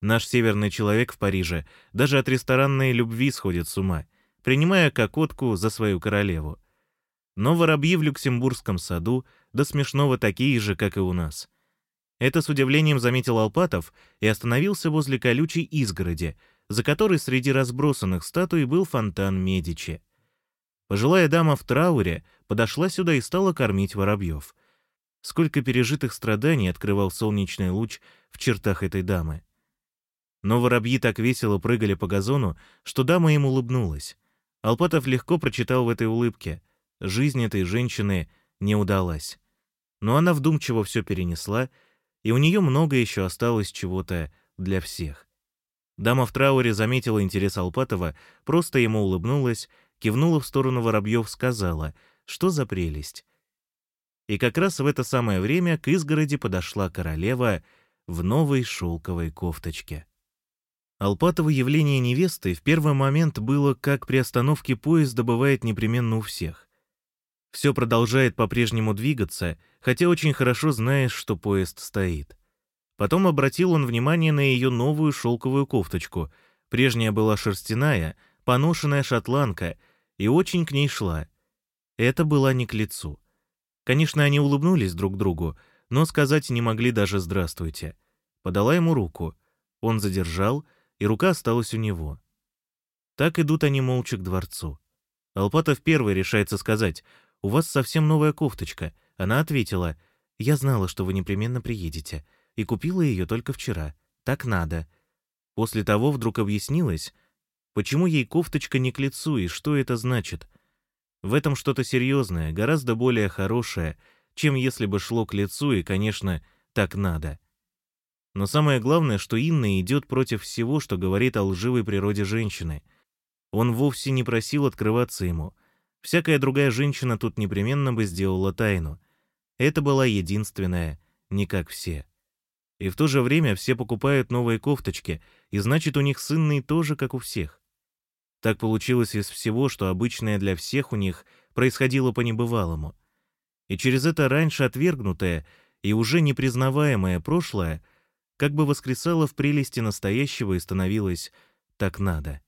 Наш северный человек в Париже даже от ресторанной любви сходит с ума, принимая кокотку за свою королеву. Но воробьи в Люксембургском саду до смешного такие же, как и у нас. Это с удивлением заметил Алпатов и остановился возле колючей изгороди, за которой среди разбросанных статуй был фонтан Медичи. Пожилая дама в трауре подошла сюда и стала кормить воробьев. Сколько пережитых страданий открывал солнечный луч в чертах этой дамы. Но воробьи так весело прыгали по газону, что дама им улыбнулась. Алпатов легко прочитал в этой улыбке. Жизнь этой женщины не удалась. Но она вдумчиво все перенесла, и у нее много еще осталось чего-то для всех. Дама в трауре заметила интерес Алпатова, просто ему улыбнулась, кивнула в сторону воробьев, сказала, что за прелесть. И как раз в это самое время к изгороди подошла королева в новой шелковой кофточке. Алпатово явление невесты в первый момент было, как при остановке поезда бывает непременно у всех. Все продолжает по-прежнему двигаться, хотя очень хорошо знаешь, что поезд стоит. Потом обратил он внимание на ее новую шелковую кофточку. Прежняя была шерстяная, поношенная шотландка, и очень к ней шла. Это была не к лицу. Конечно, они улыбнулись друг другу, но сказать не могли даже «здравствуйте». Подала ему руку. Он задержал, и рука осталась у него. Так идут они молча к дворцу. Алпатов первый решается сказать «У вас совсем новая кофточка». Она ответила «Я знала, что вы непременно приедете, и купила ее только вчера. Так надо». После того вдруг объяснилось, почему ей кофточка не к лицу и что это значит. В этом что-то серьезное, гораздо более хорошее, чем если бы шло к лицу и, конечно, так надо. Но самое главное, что Инна идет против всего, что говорит о лживой природе женщины. Он вовсе не просил открываться ему. Всякая другая женщина тут непременно бы сделала тайну. Это была единственная, не как все. И в то же время все покупают новые кофточки, и значит, у них с тоже, как у всех. Так получилось из всего, что обычное для всех у них происходило по небывалому. И через это раньше отвергнутое и уже непризнаваемое прошлое как бы воскресало в прелести настоящего и становилось «так надо».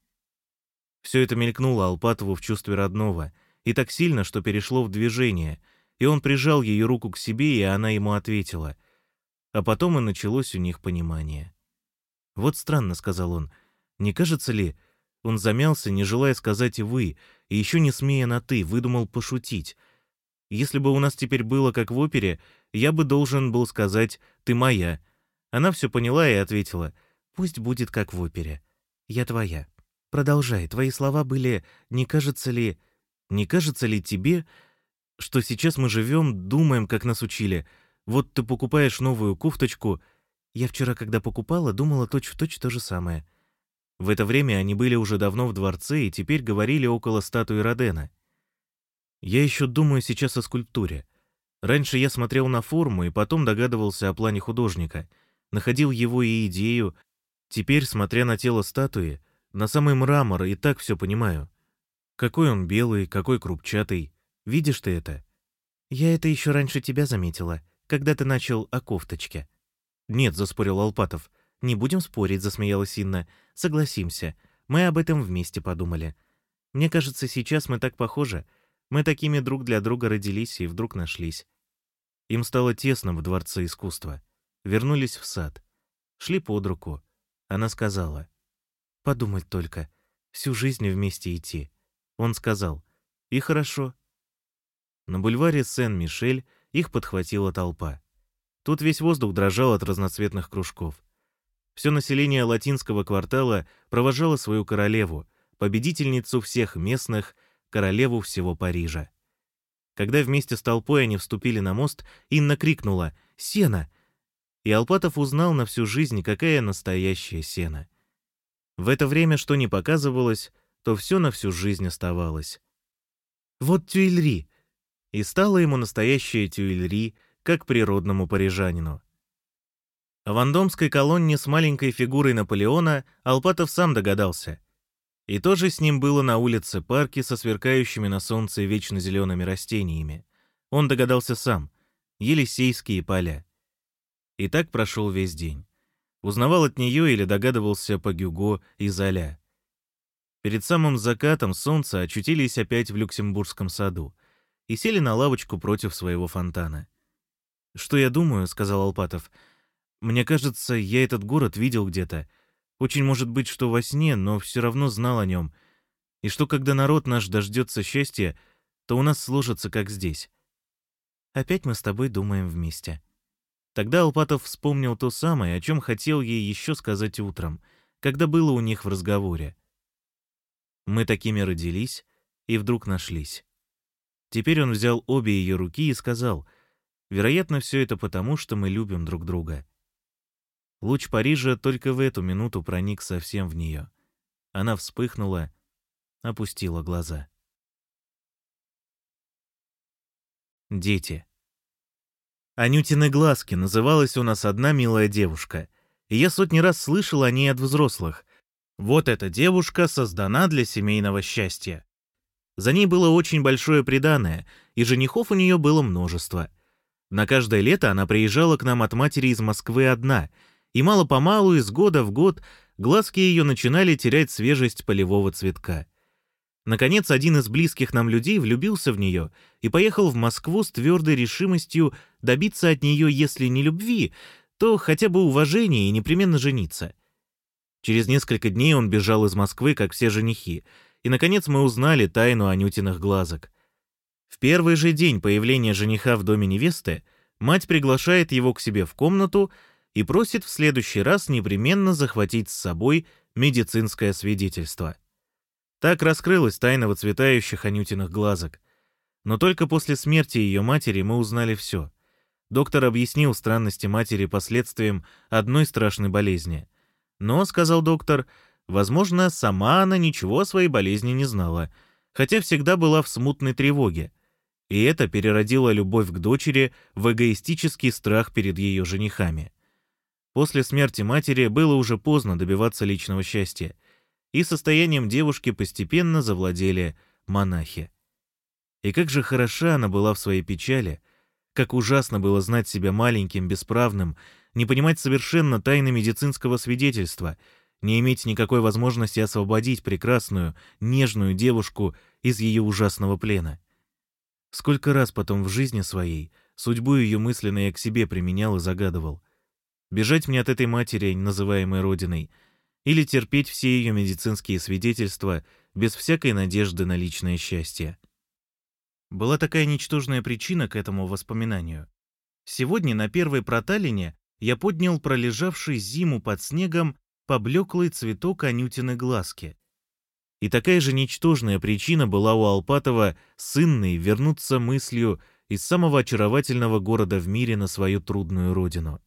Все это мелькнуло Алпатову в чувстве родного, и так сильно, что перешло в движение, и он прижал ее руку к себе, и она ему ответила. А потом и началось у них понимание. «Вот странно», — сказал он, — «не кажется ли...» Он замялся, не желая сказать «вы», и еще не смея на «ты», выдумал пошутить. «Если бы у нас теперь было как в опере, я бы должен был сказать «ты моя». Она все поняла и ответила «пусть будет как в опере. Я твоя». Продолжай, твои слова были «не кажется ли...» «Не кажется ли тебе, что сейчас мы живем, думаем, как нас учили? Вот ты покупаешь новую кофточку. Я вчера, когда покупала, думала точь-в-точь точь то же самое». В это время они были уже давно в дворце и теперь говорили около статуи Родена. «Я еще думаю сейчас о скульптуре. Раньше я смотрел на форму и потом догадывался о плане художника, находил его и идею. Теперь, смотря на тело статуи, на самый мрамор и так все понимаю. Какой он белый, какой крупчатый. Видишь ты это? Я это еще раньше тебя заметила, когда ты начал о кофточке. Нет, заспорил Алпатов. Не будем спорить, засмеялась Инна. Согласимся. Мы об этом вместе подумали. Мне кажется, сейчас мы так похожи. Мы такими друг для друга родились и вдруг нашлись. Им стало тесно в Дворце искусства. Вернулись в сад. Шли под руку. Она сказала — Подумать только, всю жизнь вместе идти. Он сказал, и хорошо. На бульваре Сен-Мишель их подхватила толпа. Тут весь воздух дрожал от разноцветных кружков. Все население латинского квартала провожало свою королеву, победительницу всех местных, королеву всего Парижа. Когда вместе с толпой они вступили на мост, Инна крикнула «Сена!» И Алпатов узнал на всю жизнь, какая настоящая сена — в это время, что не показывалось, то все на всю жизнь оставалось. Вот Тюильри! И стало ему настоящее Тюильри, как природному парижанину. О вандомской колонне с маленькой фигурой Наполеона Алпатов сам догадался. И тоже с ним было на улице парки со сверкающими на солнце вечно зелеными растениями. Он догадался сам. Елисейские поля. И так прошел весь день. Узнавал от нее или догадывался по Гюго и Золя. Перед самым закатом солнца очутились опять в Люксембургском саду и сели на лавочку против своего фонтана. «Что я думаю?» — сказал Алпатов. «Мне кажется, я этот город видел где-то. Очень может быть, что во сне, но все равно знал о нем. И что, когда народ наш дождется счастья, то у нас сложится, как здесь. Опять мы с тобой думаем вместе». Тогда Алпатов вспомнил то самое, о чем хотел ей еще сказать утром, когда было у них в разговоре. Мы такими родились и вдруг нашлись. Теперь он взял обе ее руки и сказал, «Вероятно, все это потому, что мы любим друг друга». Луч Парижа только в эту минуту проник совсем в нее. Она вспыхнула, опустила глаза. Дети. Анютины глазки называлась у нас одна милая девушка, и я сотни раз слышал о ней от взрослых. Вот эта девушка создана для семейного счастья. За ней было очень большое преданное, и женихов у нее было множество. На каждое лето она приезжала к нам от матери из Москвы одна, и мало-помалу, из года в год, глазки ее начинали терять свежесть полевого цветка. Наконец, один из близких нам людей влюбился в нее и поехал в Москву с твердой решимостью добиться от нее, если не любви, то хотя бы уважения и непременно жениться. Через несколько дней он бежал из Москвы, как все женихи, и, наконец, мы узнали тайну Анютиных глазок. В первый же день появления жениха в доме невесты мать приглашает его к себе в комнату и просит в следующий раз непременно захватить с собой медицинское свидетельство. Так раскрылась тайна выцветающих Анютиных глазок. Но только после смерти ее матери мы узнали все. Доктор объяснил странности матери последствиям одной страшной болезни. Но, сказал доктор, возможно, сама она ничего о своей болезни не знала, хотя всегда была в смутной тревоге. И это переродило любовь к дочери в эгоистический страх перед ее женихами. После смерти матери было уже поздно добиваться личного счастья — и состоянием девушки постепенно завладели монахи. И как же хороша она была в своей печали, как ужасно было знать себя маленьким, бесправным, не понимать совершенно тайны медицинского свидетельства, не иметь никакой возможности освободить прекрасную, нежную девушку из ее ужасного плена. Сколько раз потом в жизни своей судьбу ее мысленно я к себе применял и загадывал. Бежать мне от этой матери, называемой Родиной — или терпеть все ее медицинские свидетельства без всякой надежды на личное счастье. Была такая ничтожная причина к этому воспоминанию. Сегодня на первой проталине я поднял пролежавший зиму под снегом поблеклый цветок анютины глазки. И такая же ничтожная причина была у Алпатова сынной вернуться мыслью из самого очаровательного города в мире на свою трудную родину.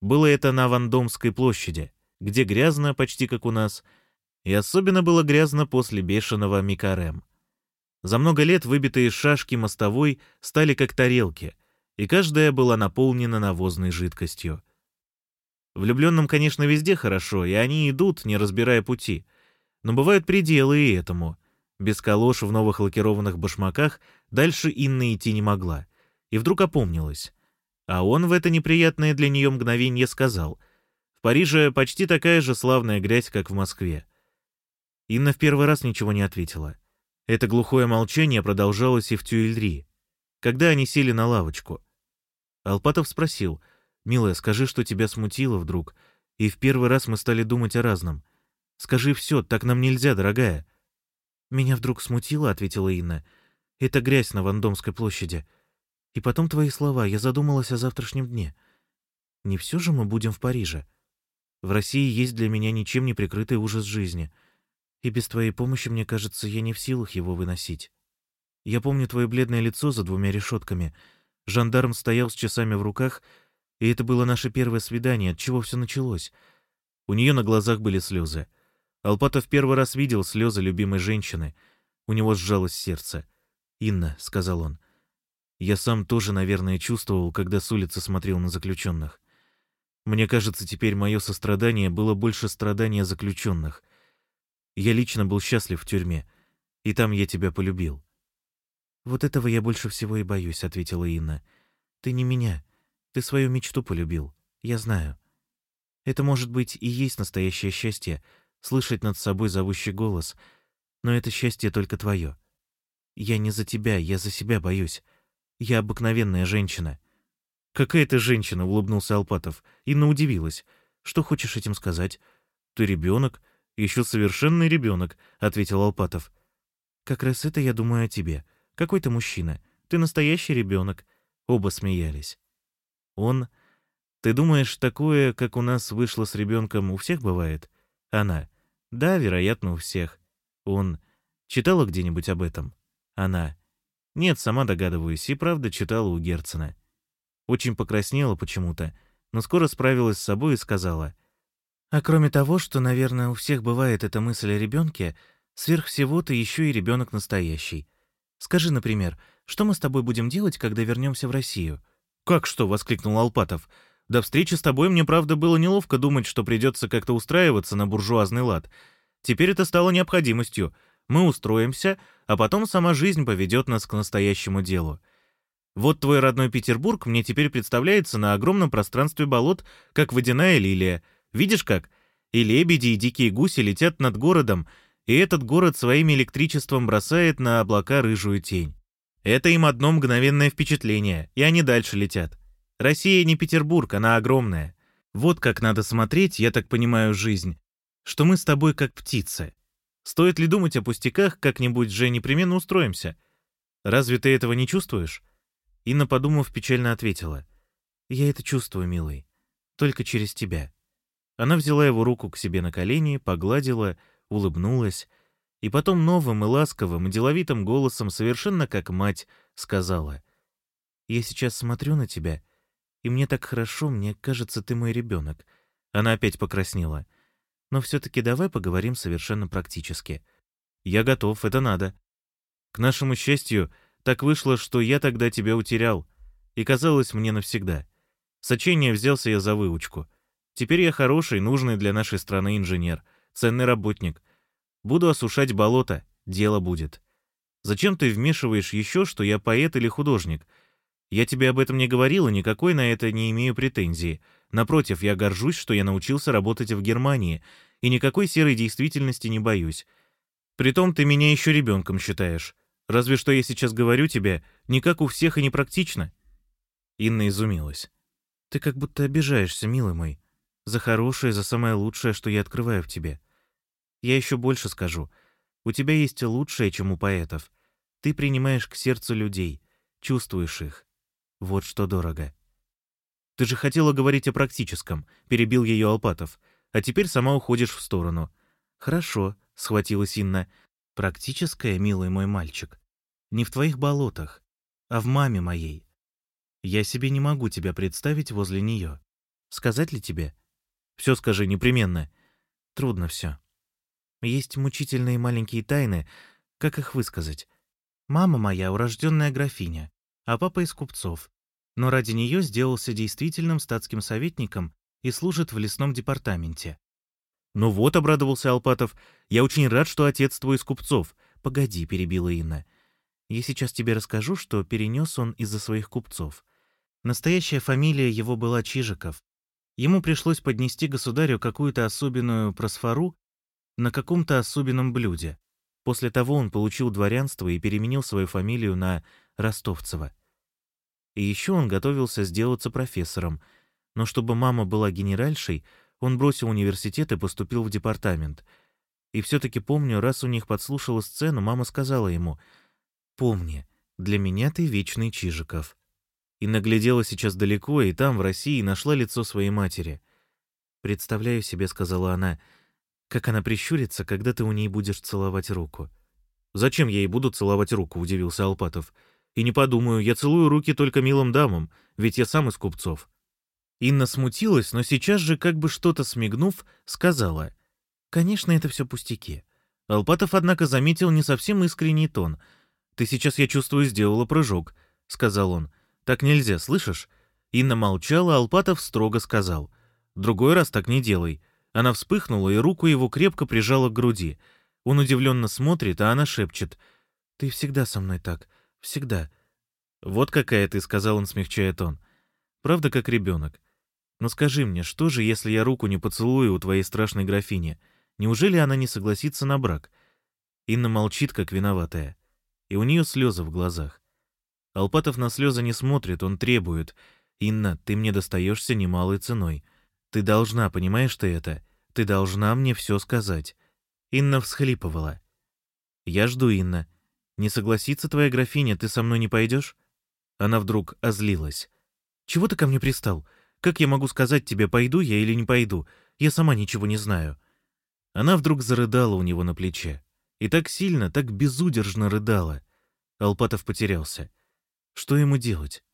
Было это на Вандомской площади где грязно, почти как у нас, и особенно было грязно после бешеного Микарем. За много лет выбитые шашки мостовой стали как тарелки, и каждая была наполнена навозной жидкостью. Влюбленным, конечно, везде хорошо, и они идут, не разбирая пути. Но бывают пределы и этому. Без калош в новых лакированных башмаках дальше Инна идти не могла. И вдруг опомнилась. А он в это неприятное для нее мгновение сказал — Париже почти такая же славная грязь, как в Москве. Инна в первый раз ничего не ответила. Это глухое молчание продолжалось и в Тюильри, когда они сели на лавочку. Алпатов спросил, «Милая, скажи, что тебя смутило вдруг, и в первый раз мы стали думать о разном. Скажи все, так нам нельзя, дорогая». «Меня вдруг смутило», — ответила Инна. «Это грязь на Вандомской площади. И потом твои слова, я задумалась о завтрашнем дне. Не все же мы будем в Париже?» В России есть для меня ничем не прикрытый ужас жизни. И без твоей помощи, мне кажется, я не в силах его выносить. Я помню твое бледное лицо за двумя решетками. Жандарм стоял с часами в руках, и это было наше первое свидание, от чего все началось. У нее на глазах были слезы. Алпатов первый раз видел слезы любимой женщины. У него сжалось сердце. «Инна», — сказал он, — «я сам тоже, наверное, чувствовал, когда с улицы смотрел на заключенных. Мне кажется, теперь мое сострадание было больше страдания заключенных. Я лично был счастлив в тюрьме, и там я тебя полюбил. «Вот этого я больше всего и боюсь», — ответила Инна. «Ты не меня. Ты свою мечту полюбил. Я знаю. Это, может быть, и есть настоящее счастье — слышать над собой зовущий голос, но это счастье только твое. Я не за тебя, я за себя боюсь. Я обыкновенная женщина. «Какая ты женщина?» — улыбнулся Алпатов. Инна удивилась. «Что хочешь этим сказать?» «Ты ребенок. Еще совершенный ребенок», — ответил Алпатов. «Как раз это я думаю о тебе. Какой ты мужчина. Ты настоящий ребенок». Оба смеялись. Он... «Ты думаешь, такое, как у нас вышло с ребенком, у всех бывает?» Она. «Да, вероятно, у всех». Он. «Читала где-нибудь об этом?» Она. «Нет, сама догадываюсь, и правда читала у Герцена». Очень покраснела почему-то, но скоро справилась с собой и сказала. «А кроме того, что, наверное, у всех бывает эта мысль о ребенке, сверх всего ты еще и ребенок настоящий. Скажи, например, что мы с тобой будем делать, когда вернемся в Россию?» «Как что?» — воскликнул Алпатов. «До встречи с тобой мне, правда, было неловко думать, что придется как-то устраиваться на буржуазный лад. Теперь это стало необходимостью. Мы устроимся, а потом сама жизнь поведет нас к настоящему делу. Вот твой родной Петербург мне теперь представляется на огромном пространстве болот, как водяная лилия. Видишь как? И лебеди, и дикие гуси летят над городом, и этот город своим электричеством бросает на облака рыжую тень. Это им одно мгновенное впечатление, и они дальше летят. Россия не Петербург, она огромная. Вот как надо смотреть, я так понимаю, жизнь, что мы с тобой как птицы. Стоит ли думать о пустяках, как-нибудь же непременно устроимся. Разве ты этого не чувствуешь? Инна, подумав, печально ответила. Я это чувствую, милый. Только через тебя. Она взяла его руку к себе на колени, погладила, улыбнулась, и потом новым и ласковым и деловитым голосом, совершенно как мать, сказала. «Я сейчас смотрю на тебя, и мне так хорошо, мне кажется, ты мой ребенок». Она опять покраснела. «Но все-таки давай поговорим совершенно практически. Я готов, это надо. К нашему счастью, так вышло, что я тогда тебя утерял, и казалось мне навсегда. Сочение взялся я за выучку. Теперь я хороший, нужный для нашей страны инженер, ценный работник. Буду осушать болото, дело будет. Зачем ты вмешиваешь еще, что я поэт или художник? Я тебе об этом не говорил и никакой на это не имею претензии. Напротив, я горжусь, что я научился работать в Германии, и никакой серой действительности не боюсь. Притом ты меня еще ребенком считаешь. Разве что я сейчас говорю тебе, не как у всех и не практично. Инна изумилась. Ты как будто обижаешься, милый мой. За хорошее, за самое лучшее, что я открываю в тебе. Я еще больше скажу. У тебя есть лучшее, чем у поэтов. Ты принимаешь к сердцу людей, чувствуешь их. Вот что дорого. Ты же хотела говорить о практическом, перебил ее Алпатов, а теперь сама уходишь в сторону. Хорошо, схватилась Инна. Практическое, милый мой мальчик, не в твоих болотах, а в маме моей. Я себе не могу тебя представить возле нее. Сказать ли тебе? Все скажи непременно. Трудно все. Есть мучительные маленькие тайны, как их высказать. Мама моя урожденная графиня, а папа из купцов. Но ради нее сделался действительным статским советником и служит в лесном департаменте. «Ну вот», — обрадовался Алпатов, — «я очень рад, что отец твой из купцов». «Погоди», — перебила Инна. «Я сейчас тебе расскажу, что перенес он из-за своих купцов. Настоящая фамилия его была Чижиков. Ему пришлось поднести государю какую-то особенную просфору на каком-то особенном блюде. После того он получил дворянство и переменил свою фамилию на Ростовцева. И еще он готовился сделаться профессором, но чтобы мама была генеральшей, он бросил университет и поступил в департамент. И все-таки помню, раз у них подслушала сцену, мама сказала ему, «Помни, для меня ты вечный Чижиков». И наглядела сейчас далеко, и там, в России, нашла лицо своей матери. «Представляю себе», — сказала она, — как она прищурится, когда ты у ней будешь целовать руку. «Зачем я ей буду целовать руку?» — удивился Алпатов. «И не подумаю, я целую руки только милым дамам, ведь я сам из купцов». Инна смутилась, но сейчас же, как бы что-то смигнув, сказала. «Конечно, это все пустяки». Алпатов, однако, заметил не совсем искренний тон. «Ты сейчас, я чувствую, сделала прыжок», — сказал он. «Так нельзя, слышишь?» Инна молчала, Алпатов строго сказал. «Другой раз так не делай. Она вспыхнула, и руку его крепко прижала к груди. Он удивленно смотрит, а она шепчет. «Ты всегда со мной так. Всегда». «Вот какая ты», — сказал он, смягчая тон. «Правда, как ребенок. Но скажи мне, что же, если я руку не поцелую у твоей страшной графини? Неужели она не согласится на брак?» Инна молчит, как виноватая. И у нее слезы в глазах. Алпатов на слезы не смотрит, он требует. «Инна, ты мне достаешься немалой ценой. Ты должна, понимаешь ты это? Ты должна мне все сказать». Инна всхлипывала. «Я жду, Инна. Не согласится твоя графиня, ты со мной не пойдешь?» Она вдруг озлилась. «Чего ты ко мне пристал? Как я могу сказать тебе, пойду я или не пойду? Я сама ничего не знаю». Она вдруг зарыдала у него на плече. И так сильно, так безудержно рыдала. Алпатов потерялся. Что ему делать?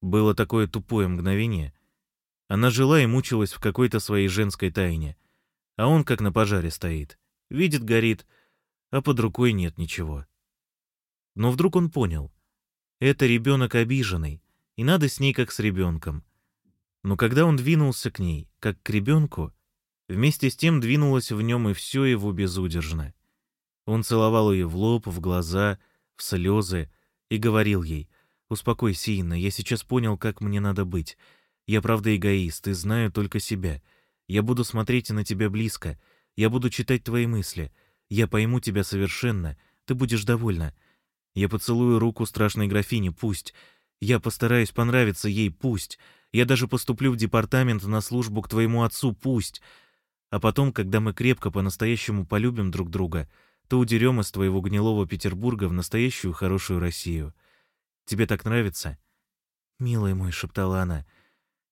Было такое тупое мгновение, она жила и мучилась в какой-то своей женской тайне. А он как на пожаре стоит. Видит, горит, а под рукой нет ничего. Но вдруг он понял. Это ребенок обиженный, и надо с ней как с ребенком. Но когда он двинулся к ней, как к ребенку, вместе с тем двинулось в нем и все его безудержно. Он целовал ее в лоб, в глаза, в слезы и говорил ей, Успокойся, Инна, я сейчас понял, как мне надо быть. Я правда эгоист и знаю только себя. Я буду смотреть на тебя близко. Я буду читать твои мысли. Я пойму тебя совершенно. Ты будешь довольна. Я поцелую руку страшной графини, пусть. Я постараюсь понравиться ей, пусть. Я даже поступлю в департамент на службу к твоему отцу, пусть. А потом, когда мы крепко по-настоящему полюбим друг друга, то удерем из твоего гнилого Петербурга в настоящую хорошую Россию. Тебе так нравится?» «Милый мой», — шептала она, —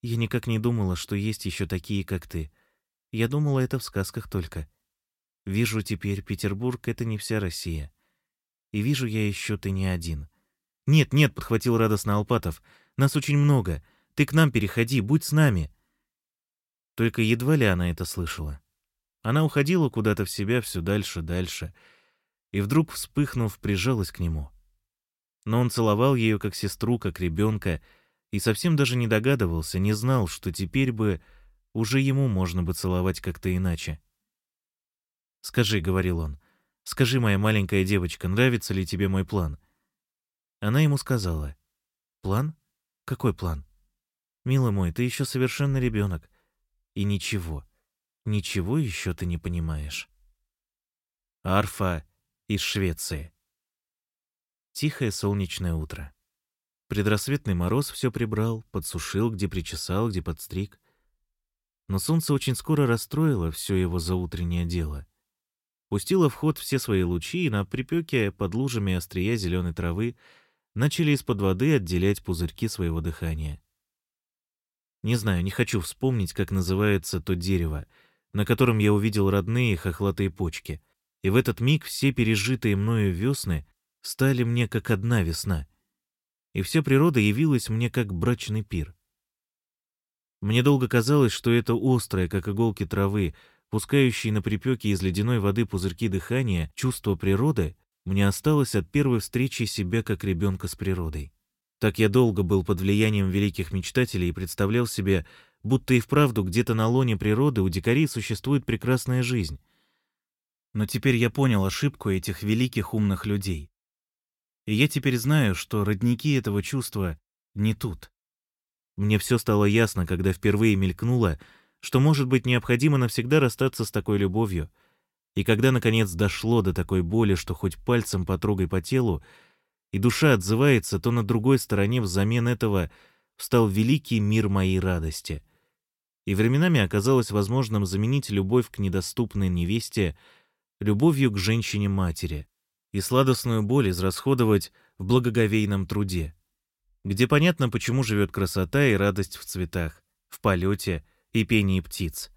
«я никак не думала, что есть еще такие, как ты. Я думала, это в сказках только. Вижу теперь, Петербург — это не вся Россия. И вижу я еще, ты не один». «Нет, нет», — подхватил радостно Алпатов, — «нас очень много. Ты к нам переходи, будь с нами». Только едва ли она это слышала. Она уходила куда-то в себя все дальше, дальше, и вдруг, вспыхнув, прижалась к нему. Но он целовал ее как сестру, как ребенка, и совсем даже не догадывался, не знал, что теперь бы уже ему можно бы целовать как-то иначе. «Скажи», — говорил он, — «скажи, моя маленькая девочка, нравится ли тебе мой план?» Она ему сказала, «План? Какой план? Милый мой, ты еще совершенно ребенок. И ничего, ничего еще ты не понимаешь». Арфа из Швеции. Тихое солнечное утро. Предрассветный мороз все прибрал, подсушил, где причесал, где подстриг. Но солнце очень скоро расстроило все его заутреннее дело. Пустило в ход все свои лучи, и на припеке под лужами острия зеленой травы начали из-под воды отделять пузырьки своего дыхания. Не знаю, не хочу вспомнить, как называется то дерево, на котором я увидел родные хохлатые почки. И в этот миг все пережитые мною весны стали мне как одна весна, и вся природа явилась мне как брачный пир. Мне долго казалось, что это острое, как иголки травы, пускающие на припеки из ледяной воды пузырьки дыхания, чувство природы, мне осталось от первой встречи себя как ребенка с природой. Так я долго был под влиянием великих мечтателей и представлял себе, будто и вправду где-то на лоне природы у дикарей существует прекрасная жизнь. Но теперь я понял ошибку этих великих умных людей. И я теперь знаю, что родники этого чувства не тут. Мне все стало ясно, когда впервые мелькнуло, что, может быть, необходимо навсегда расстаться с такой любовью. И когда, наконец, дошло до такой боли, что хоть пальцем потрогай по телу, и душа отзывается, то на другой стороне взамен этого встал великий мир моей радости. И временами оказалось возможным заменить любовь к недоступной невесте любовью к женщине-матери и сладостную боль израсходовать в благоговейном труде, где понятно, почему живет красота и радость в цветах, в полете и пении птиц,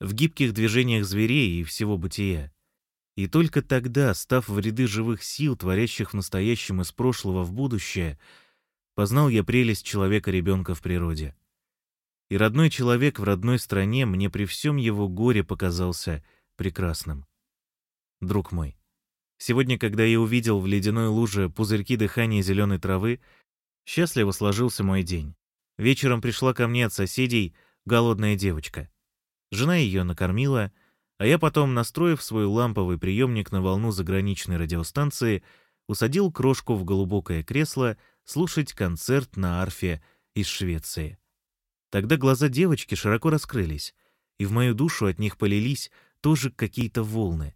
в гибких движениях зверей и всего бытия. И только тогда, став в ряды живых сил, творящих в настоящем из прошлого в будущее, познал я прелесть человека-ребенка в природе. И родной человек в родной стране мне при всем его горе показался прекрасным. Друг мой, Сегодня, когда я увидел в ледяной луже пузырьки дыхания зеленой травы, счастливо сложился мой день. Вечером пришла ко мне от соседей голодная девочка. Жена ее накормила, а я потом, настроив свой ламповый приемник на волну заграничной радиостанции, усадил крошку в глубокое кресло слушать концерт на арфе из Швеции. Тогда глаза девочки широко раскрылись, и в мою душу от них полились тоже какие-то волны.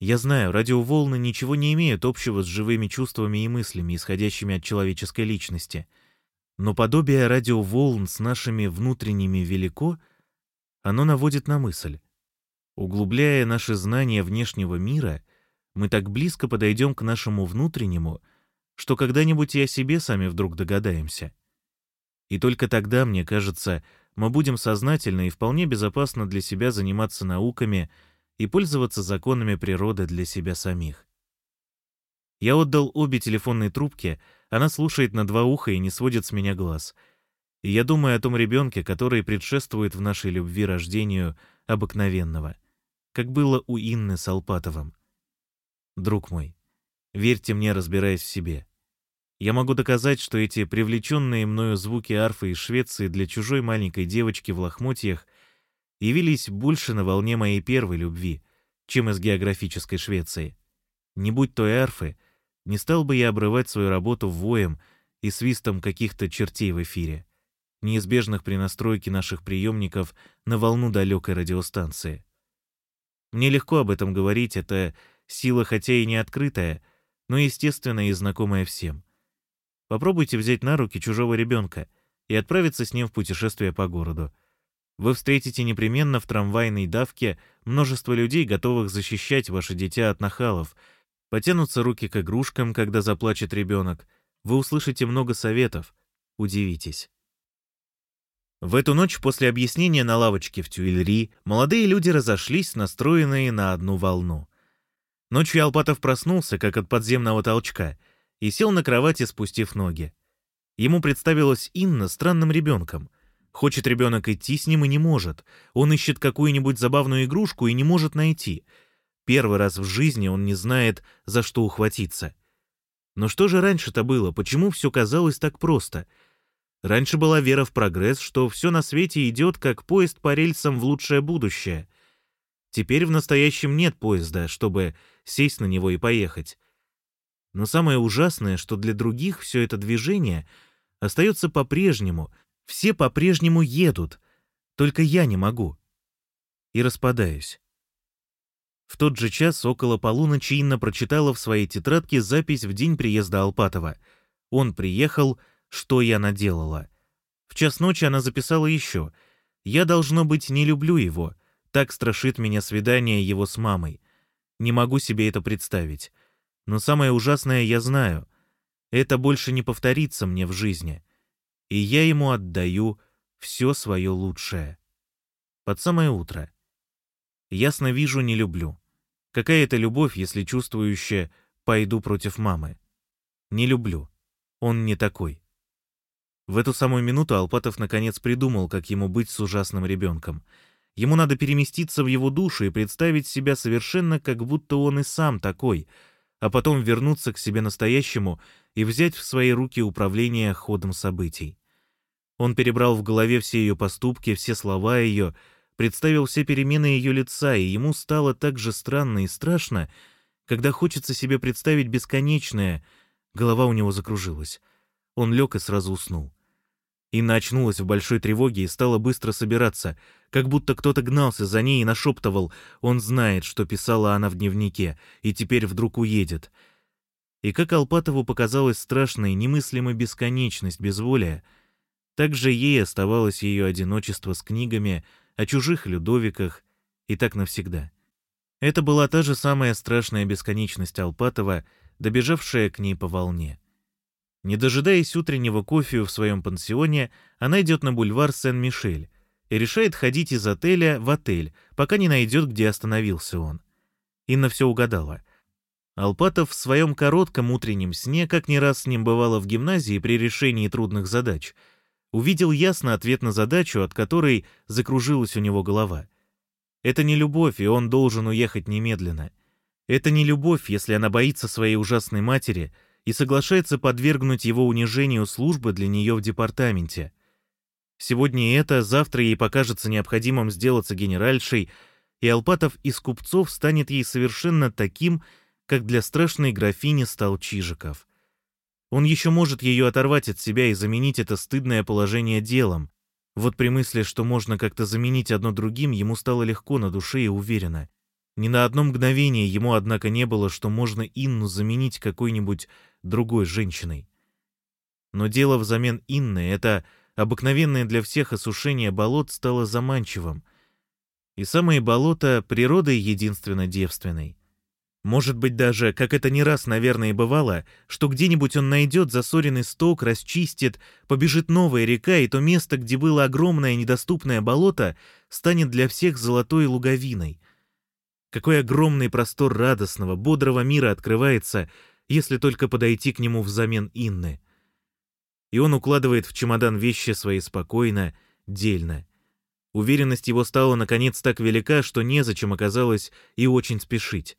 Я знаю, радиоволны ничего не имеют общего с живыми чувствами и мыслями, исходящими от человеческой личности. Но подобие радиоволн с нашими внутренними велико, оно наводит на мысль. Углубляя наши знания внешнего мира, мы так близко подойдем к нашему внутреннему, что когда-нибудь и о себе сами вдруг догадаемся. И только тогда, мне кажется, мы будем сознательно и вполне безопасно для себя заниматься науками — и пользоваться законами природы для себя самих. Я отдал обе телефонные трубки, она слушает на два уха и не сводит с меня глаз. И я думаю о том ребенке, который предшествует в нашей любви рождению обыкновенного, как было у Инны с Алпатовым. Друг мой, верьте мне, разбираясь в себе. Я могу доказать, что эти привлеченные мною звуки арфы из Швеции для чужой маленькой девочки в лохмотьях — явились больше на волне моей первой любви, чем из географической Швеции. Не будь той арфы, не стал бы я обрывать свою работу воем и свистом каких-то чертей в эфире, неизбежных при настройке наших приемников на волну далекой радиостанции. Мне легко об этом говорить, это сила хотя и не открытая, но естественная и знакомая всем. Попробуйте взять на руки чужого ребенка и отправиться с ним в путешествие по городу. Вы встретите непременно в трамвайной давке множество людей, готовых защищать ваше дитя от нахалов. Потянутся руки к игрушкам, когда заплачет ребенок. Вы услышите много советов. Удивитесь. В эту ночь после объяснения на лавочке в Тюильри молодые люди разошлись, настроенные на одну волну. Ночью Алпатов проснулся, как от подземного толчка, и сел на кровати, спустив ноги. Ему представилась Инна странным ребенком. Хочет ребенок идти с ним и не может. Он ищет какую-нибудь забавную игрушку и не может найти. Первый раз в жизни он не знает, за что ухватиться. Но что же раньше-то было? Почему все казалось так просто — Раньше была вера в прогресс, что все на свете идет, как поезд по рельсам в лучшее будущее. Теперь в настоящем нет поезда, чтобы сесть на него и поехать. Но самое ужасное, что для других все это движение остается по-прежнему, все по-прежнему едут, только я не могу. И распадаюсь. В тот же час около полуночи Инна прочитала в своей тетрадке запись в день приезда Алпатова. Он приехал, что я наделала. В час ночи она записала еще. «Я, должно быть, не люблю его. Так страшит меня свидание его с мамой. Не могу себе это представить. Но самое ужасное я знаю. Это больше не повторится мне в жизни. И я ему отдаю все свое лучшее. Под самое утро. Ясно вижу, не люблю. Какая это любовь, если чувствующая «пойду против мамы»? Не люблю. Он не такой. В эту самую минуту Алпатов наконец придумал, как ему быть с ужасным ребенком. Ему надо переместиться в его душу и представить себя совершенно как будто он и сам такой, а потом вернуться к себе настоящему и взять в свои руки управление ходом событий. Он перебрал в голове все ее поступки, все слова ее, представил все перемены ее лица, и ему стало так же странно и страшно, когда хочется себе представить бесконечное, голова у него закружилась. Он лег и сразу уснул. Инна очнулась в большой тревоге и стала быстро собираться, как будто кто-то гнался за ней и нашептывал «Он знает, что писала она в дневнике, и теперь вдруг уедет». И как Алпатову показалась страшная немыслимая бесконечность безволия, так же ей оставалось ее одиночество с книгами о чужих Людовиках и так навсегда. Это была та же самая страшная бесконечность Алпатова, добежавшая к ней по волне. Не дожидаясь утреннего кофе в своем пансионе, она идет на бульвар Сен-Мишель и решает ходить из отеля в отель, пока не найдет, где остановился он. Инна все угадала. Алпатов в своем коротком утреннем сне, как не раз с ним бывало в гимназии при решении трудных задач, увидел ясно ответ на задачу, от которой закружилась у него голова. Это не любовь, и он должен уехать немедленно. Это не любовь, если она боится своей ужасной матери — и соглашается подвергнуть его унижению службы для нее в департаменте. Сегодня это, завтра ей покажется необходимым сделаться генеральшей, и Алпатов из купцов станет ей совершенно таким, как для страшной графини стал Чижиков. Он еще может ее оторвать от себя и заменить это стыдное положение делом. Вот при мысли, что можно как-то заменить одно другим, ему стало легко на душе и уверенно. Ни на одно мгновение ему, однако, не было, что можно Инну заменить какой-нибудь другой женщиной. Но дело взамен Инны, это обыкновенное для всех осушение болот, стало заманчивым. И самые болота природой единственно девственной. Может быть даже, как это не раз, наверное, бывало, что где-нибудь он найдет засоренный сток, расчистит, побежит новая река, и то место, где было огромное недоступное болото, станет для всех золотой луговиной — какой огромный простор радостного, бодрого мира открывается, если только подойти к нему взамен Инны. И он укладывает в чемодан вещи свои спокойно, дельно. Уверенность его стала, наконец, так велика, что незачем оказалось и очень спешить.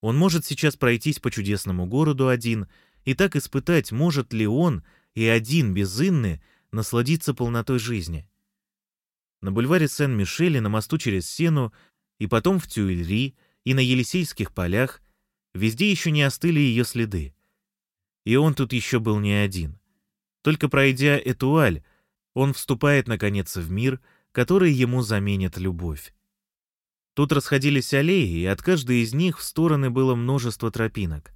Он может сейчас пройтись по чудесному городу один и так испытать, может ли он и один без Инны насладиться полнотой жизни. На бульваре Сен-Мишеле, на мосту через Сену, и потом в Тюильри, и на Елисейских полях, везде еще не остыли ее следы. И он тут еще был не один. Только пройдя Этуаль, он вступает, наконец, в мир, который ему заменит любовь. Тут расходились аллеи, и от каждой из них в стороны было множество тропинок.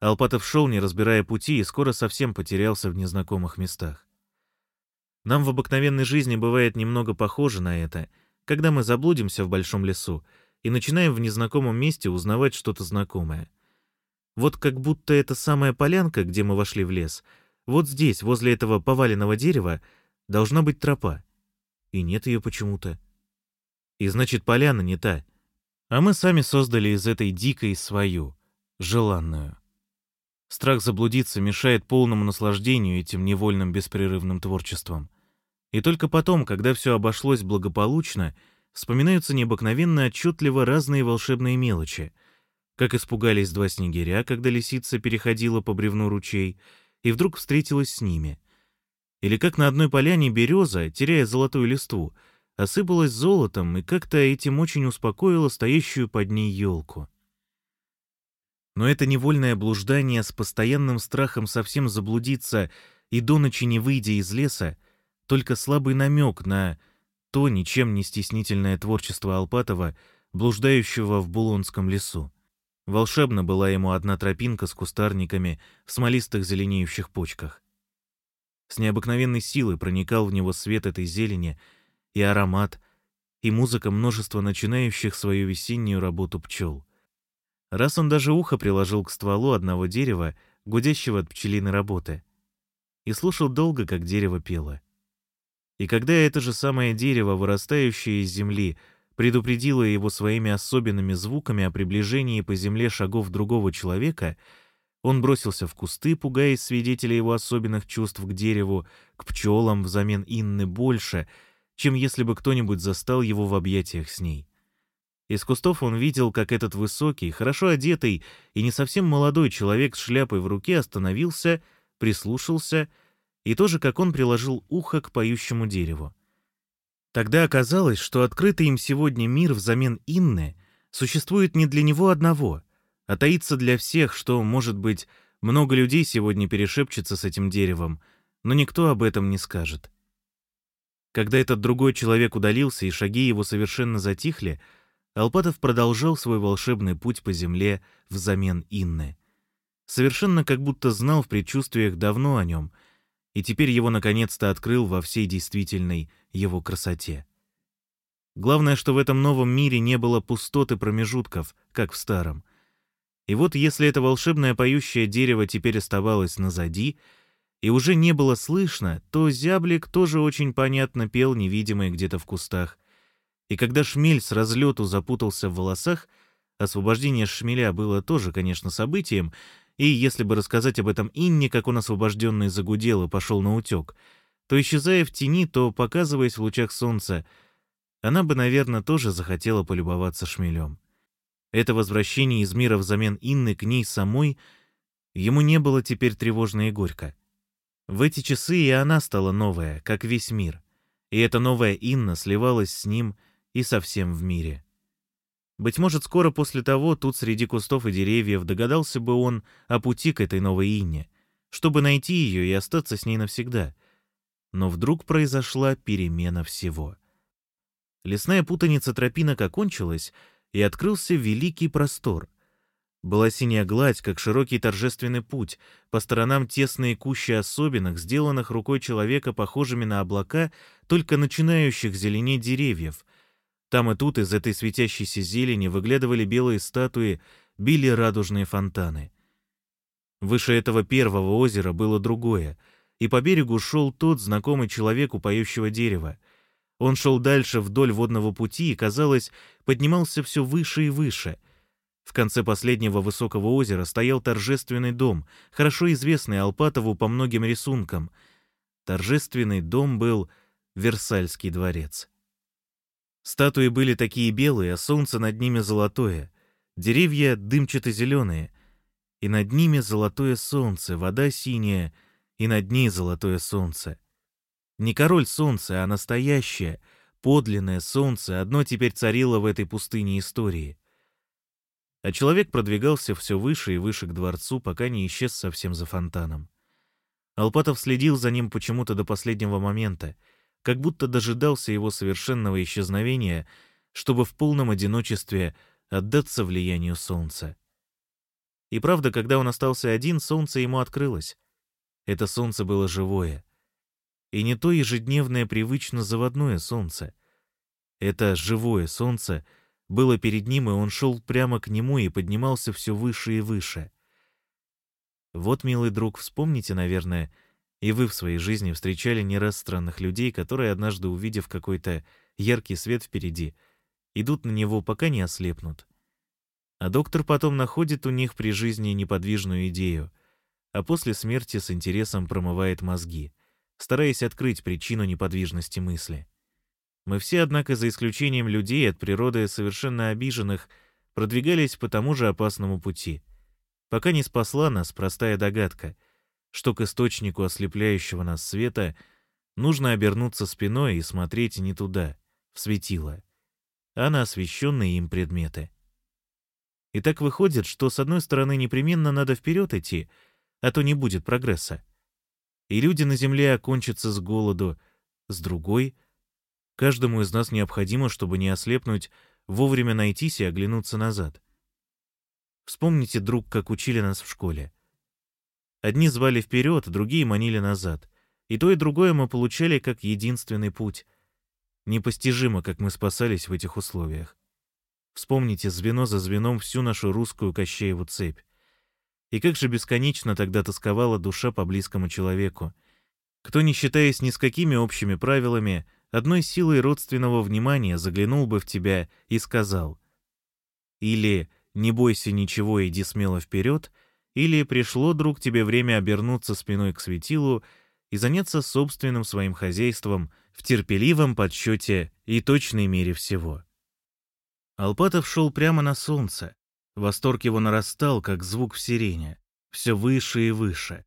Алпатов шел, не разбирая пути, и скоро совсем потерялся в незнакомых местах. Нам в обыкновенной жизни бывает немного похоже на это, когда мы заблудимся в большом лесу и начинаем в незнакомом месте узнавать что-то знакомое. Вот как будто эта самая полянка, где мы вошли в лес, вот здесь, возле этого поваленного дерева, должна быть тропа. И нет ее почему-то. И значит, поляна не та. А мы сами создали из этой дикой свою, желанную. Страх заблудиться мешает полному наслаждению этим невольным беспрерывным творчеством. И только потом, когда все обошлось благополучно, вспоминаются необыкновенно отчетливо разные волшебные мелочи. Как испугались два снегиря, когда лисица переходила по бревну ручей, и вдруг встретилась с ними. Или как на одной поляне береза, теряя золотую листву, осыпалась золотом и как-то этим очень успокоила стоящую под ней елку. Но это невольное блуждание с постоянным страхом совсем заблудиться и до ночи не выйдя из леса, только слабый намек на то ничем не стеснительное творчество Алпатова, блуждающего в Булонском лесу. Волшебно была ему одна тропинка с кустарниками в смолистых зеленеющих почках. С необыкновенной силой проникал в него свет этой зелени и аромат, и музыка множества начинающих свою весеннюю работу пчел. Раз он даже ухо приложил к стволу одного дерева, гудящего от пчелиной работы, и слушал долго, как дерево пело. И когда это же самое дерево, вырастающее из земли, предупредило его своими особенными звуками о приближении по земле шагов другого человека, он бросился в кусты, пугаясь свидетелей его особенных чувств к дереву, к пчелам взамен Инны больше, чем если бы кто-нибудь застал его в объятиях с ней. Из кустов он видел, как этот высокий, хорошо одетый и не совсем молодой человек с шляпой в руке остановился, прислушался и тоже, как он, приложил ухо к поющему дереву. Тогда оказалось, что открытый им сегодня мир взамен Инны существует не для него одного, а таится для всех, что, может быть, много людей сегодня перешепчется с этим деревом, но никто об этом не скажет. Когда этот другой человек удалился и шаги его совершенно затихли, Алпатов продолжал свой волшебный путь по земле взамен Инны. Совершенно как будто знал в предчувствиях давно о нем, и теперь его наконец-то открыл во всей действительной его красоте. Главное, что в этом новом мире не было пустоты промежутков, как в старом. И вот если это волшебное поющее дерево теперь оставалось назади, и уже не было слышно, то зяблик тоже очень понятно пел невидимый где-то в кустах, и когда шмель с разлету запутался в волосах, освобождение шмеля было тоже, конечно, событием, и если бы рассказать об этом Инне, как он освобожденный загудел и пошел на утек, то, исчезая в тени, то, показываясь в лучах солнца, она бы, наверное, тоже захотела полюбоваться шмелем. Это возвращение из мира взамен Инны к ней самой ему не было теперь тревожно и горько. В эти часы и она стала новая, как весь мир, и эта новая Инна сливалась с ним — и совсем в мире. Быть может, скоро после того тут среди кустов и деревьев догадался бы он о пути к этой новой Инне, чтобы найти ее и остаться с ней навсегда. Но вдруг произошла перемена всего. Лесная путаница тропинок окончилась, и открылся великий простор. Была синяя гладь, как широкий торжественный путь, по сторонам тесные кущи особенных, сделанных рукой человека, похожими на облака, только начинающих зеленеть деревьев, там и тут из этой светящейся зелени выглядывали белые статуи, били радужные фонтаны. Выше этого первого озера было другое, и по берегу шел тот знакомый человек у поющего дерева. Он шел дальше вдоль водного пути и, казалось, поднимался все выше и выше. В конце последнего высокого озера стоял торжественный дом, хорошо известный Алпатову по многим рисункам. Торжественный дом был Версальский дворец. Статуи были такие белые, а солнце над ними золотое, деревья дымчато-зеленые, и над ними золотое солнце, вода синяя, и над ней золотое солнце. Не король солнца, а настоящее, подлинное солнце одно теперь царило в этой пустыне истории. А человек продвигался все выше и выше к дворцу, пока не исчез совсем за фонтаном. Алпатов следил за ним почему-то до последнего момента, как будто дожидался его совершенного исчезновения, чтобы в полном одиночестве отдаться влиянию солнца. И правда, когда он остался один, солнце ему открылось. Это солнце было живое. И не то ежедневное привычно заводное солнце. Это живое солнце было перед ним, и он шел прямо к нему и поднимался все выше и выше. Вот, милый друг, вспомните, наверное, и вы в своей жизни встречали не раз странных людей, которые, однажды увидев какой-то яркий свет впереди, идут на него, пока не ослепнут. А доктор потом находит у них при жизни неподвижную идею, а после смерти с интересом промывает мозги, стараясь открыть причину неподвижности мысли. Мы все, однако, за исключением людей от природы совершенно обиженных, продвигались по тому же опасному пути, пока не спасла нас простая догадка, что к источнику ослепляющего нас света нужно обернуться спиной и смотреть не туда, в светило, а на освещенные им предметы. И так выходит, что с одной стороны непременно надо вперед идти, а то не будет прогресса. И люди на земле окончатся с голоду, с другой — каждому из нас необходимо, чтобы не ослепнуть, вовремя найтись и оглянуться назад. Вспомните, друг, как учили нас в школе. Одни звали вперед, другие манили назад. И то, и другое мы получали как единственный путь. Непостижимо, как мы спасались в этих условиях. Вспомните звено за звеном всю нашу русскую Кощееву цепь. И как же бесконечно тогда тосковала душа по близкому человеку. Кто, не считаясь ни с какими общими правилами, одной силой родственного внимания заглянул бы в тебя и сказал или «не бойся ничего, иди смело вперед», или «пришло, друг, тебе время обернуться спиной к светилу и заняться собственным своим хозяйством в терпеливом подсчете и точной мере всего». Алпатов шел прямо на солнце. Восторг его нарастал, как звук в сирене, все выше и выше,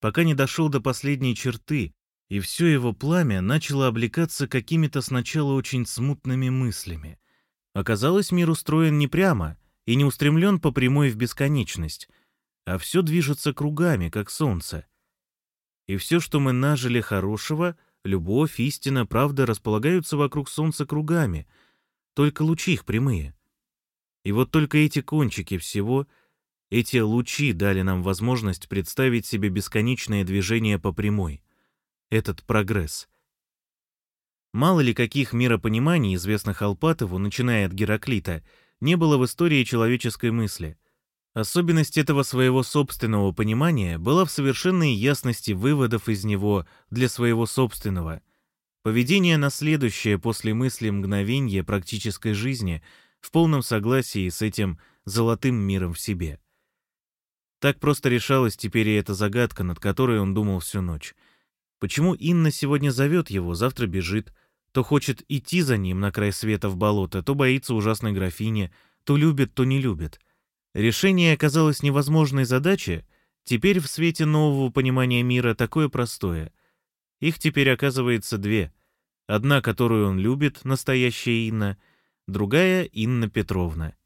пока не дошел до последней черты, и все его пламя начало облекаться какими-то сначала очень смутными мыслями. Оказалось, мир устроен не прямо и не устремлен по прямой в бесконечность, а все движется кругами, как солнце. И все, что мы нажили хорошего, любовь, истина, правда, располагаются вокруг солнца кругами — только лучи их прямые. И вот только эти кончики всего, эти лучи дали нам возможность представить себе бесконечное движение по прямой, этот прогресс. Мало ли каких миропониманий, известных Алпатову, начиная от Гераклита, не было в истории человеческой мысли. Особенность этого своего собственного понимания была в совершенной ясности выводов из него для своего собственного – Поведение на следующее после мысли мгновенье практической жизни в полном согласии с этим золотым миром в себе. Так просто решалась теперь и эта загадка, над которой он думал всю ночь. Почему Инна сегодня зовет его, завтра бежит, то хочет идти за ним на край света в болото, то боится ужасной графини, то любит, то не любит. Решение оказалось невозможной задачей, теперь в свете нового понимания мира такое простое — их теперь оказывается две. Одна, которую он любит, настоящая Инна, другая — Инна Петровна.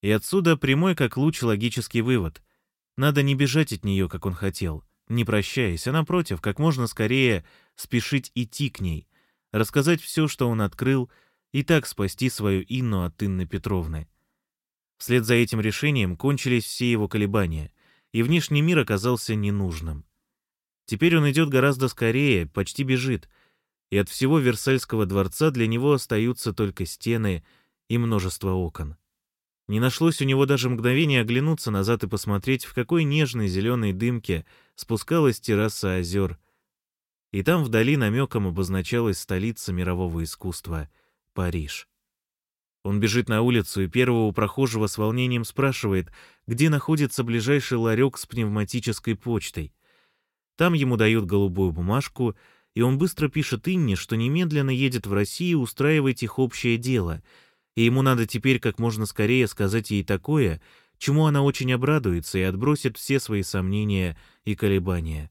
И отсюда прямой как луч логический вывод. Надо не бежать от нее, как он хотел, не прощаясь, а напротив, как можно скорее спешить идти к ней, рассказать все, что он открыл, и так спасти свою Инну от Инны Петровны. Вслед за этим решением кончились все его колебания, и внешний мир оказался ненужным. Теперь он идет гораздо скорее, почти бежит, и от всего Версальского дворца для него остаются только стены и множество окон. Не нашлось у него даже мгновения оглянуться назад и посмотреть, в какой нежной зеленой дымке спускалась терраса озер. И там вдали намеком обозначалась столица мирового искусства — Париж. Он бежит на улицу и первого прохожего с волнением спрашивает, где находится ближайший ларек с пневматической почтой — там ему дают голубую бумажку, и он быстро пишет Инне, что немедленно едет в Россию устраивать их общее дело, и ему надо теперь как можно скорее сказать ей такое, чему она очень обрадуется и отбросит все свои сомнения и колебания.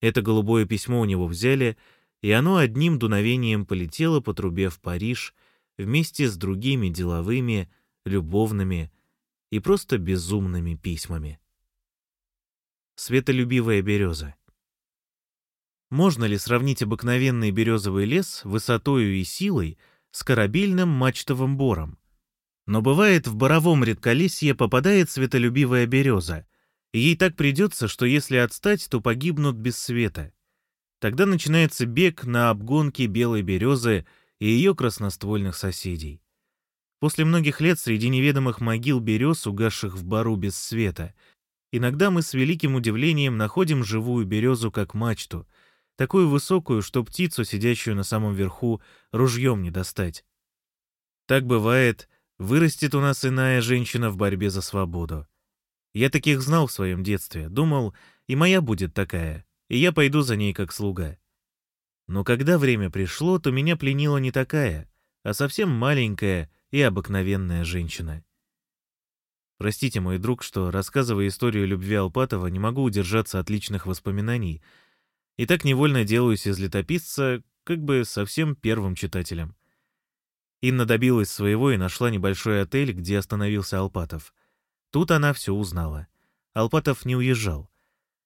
Это голубое письмо у него взяли, и оно одним дуновением полетело по трубе в Париж вместе с другими деловыми, любовными и просто безумными письмами. Светолюбивая береза. Можно ли сравнить обыкновенный березовый лес высотою и силой с корабельным мачтовым бором? Но бывает, в боровом редколесье попадает светолюбивая береза, ей так придется, что если отстать, то погибнут без света. Тогда начинается бег на обгонке белой березы и ее красноствольных соседей. После многих лет среди неведомых могил берез, угасших в бару без света, иногда мы с великим удивлением находим живую березу как мачту, такую высокую, что птицу, сидящую на самом верху, ружьем не достать. Так бывает, вырастет у нас иная женщина в борьбе за свободу. Я таких знал в своем детстве, думал, и моя будет такая, и я пойду за ней как слуга. Но когда время пришло, то меня пленила не такая, а совсем маленькая и обыкновенная женщина. Простите, мой друг, что, рассказывая историю любви Алпатова, не могу удержаться от личных воспоминаний, и так невольно делаюсь из летописца как бы совсем первым читателем. Инна добилась своего и нашла небольшой отель, где остановился Алпатов. Тут она все узнала. Алпатов не уезжал.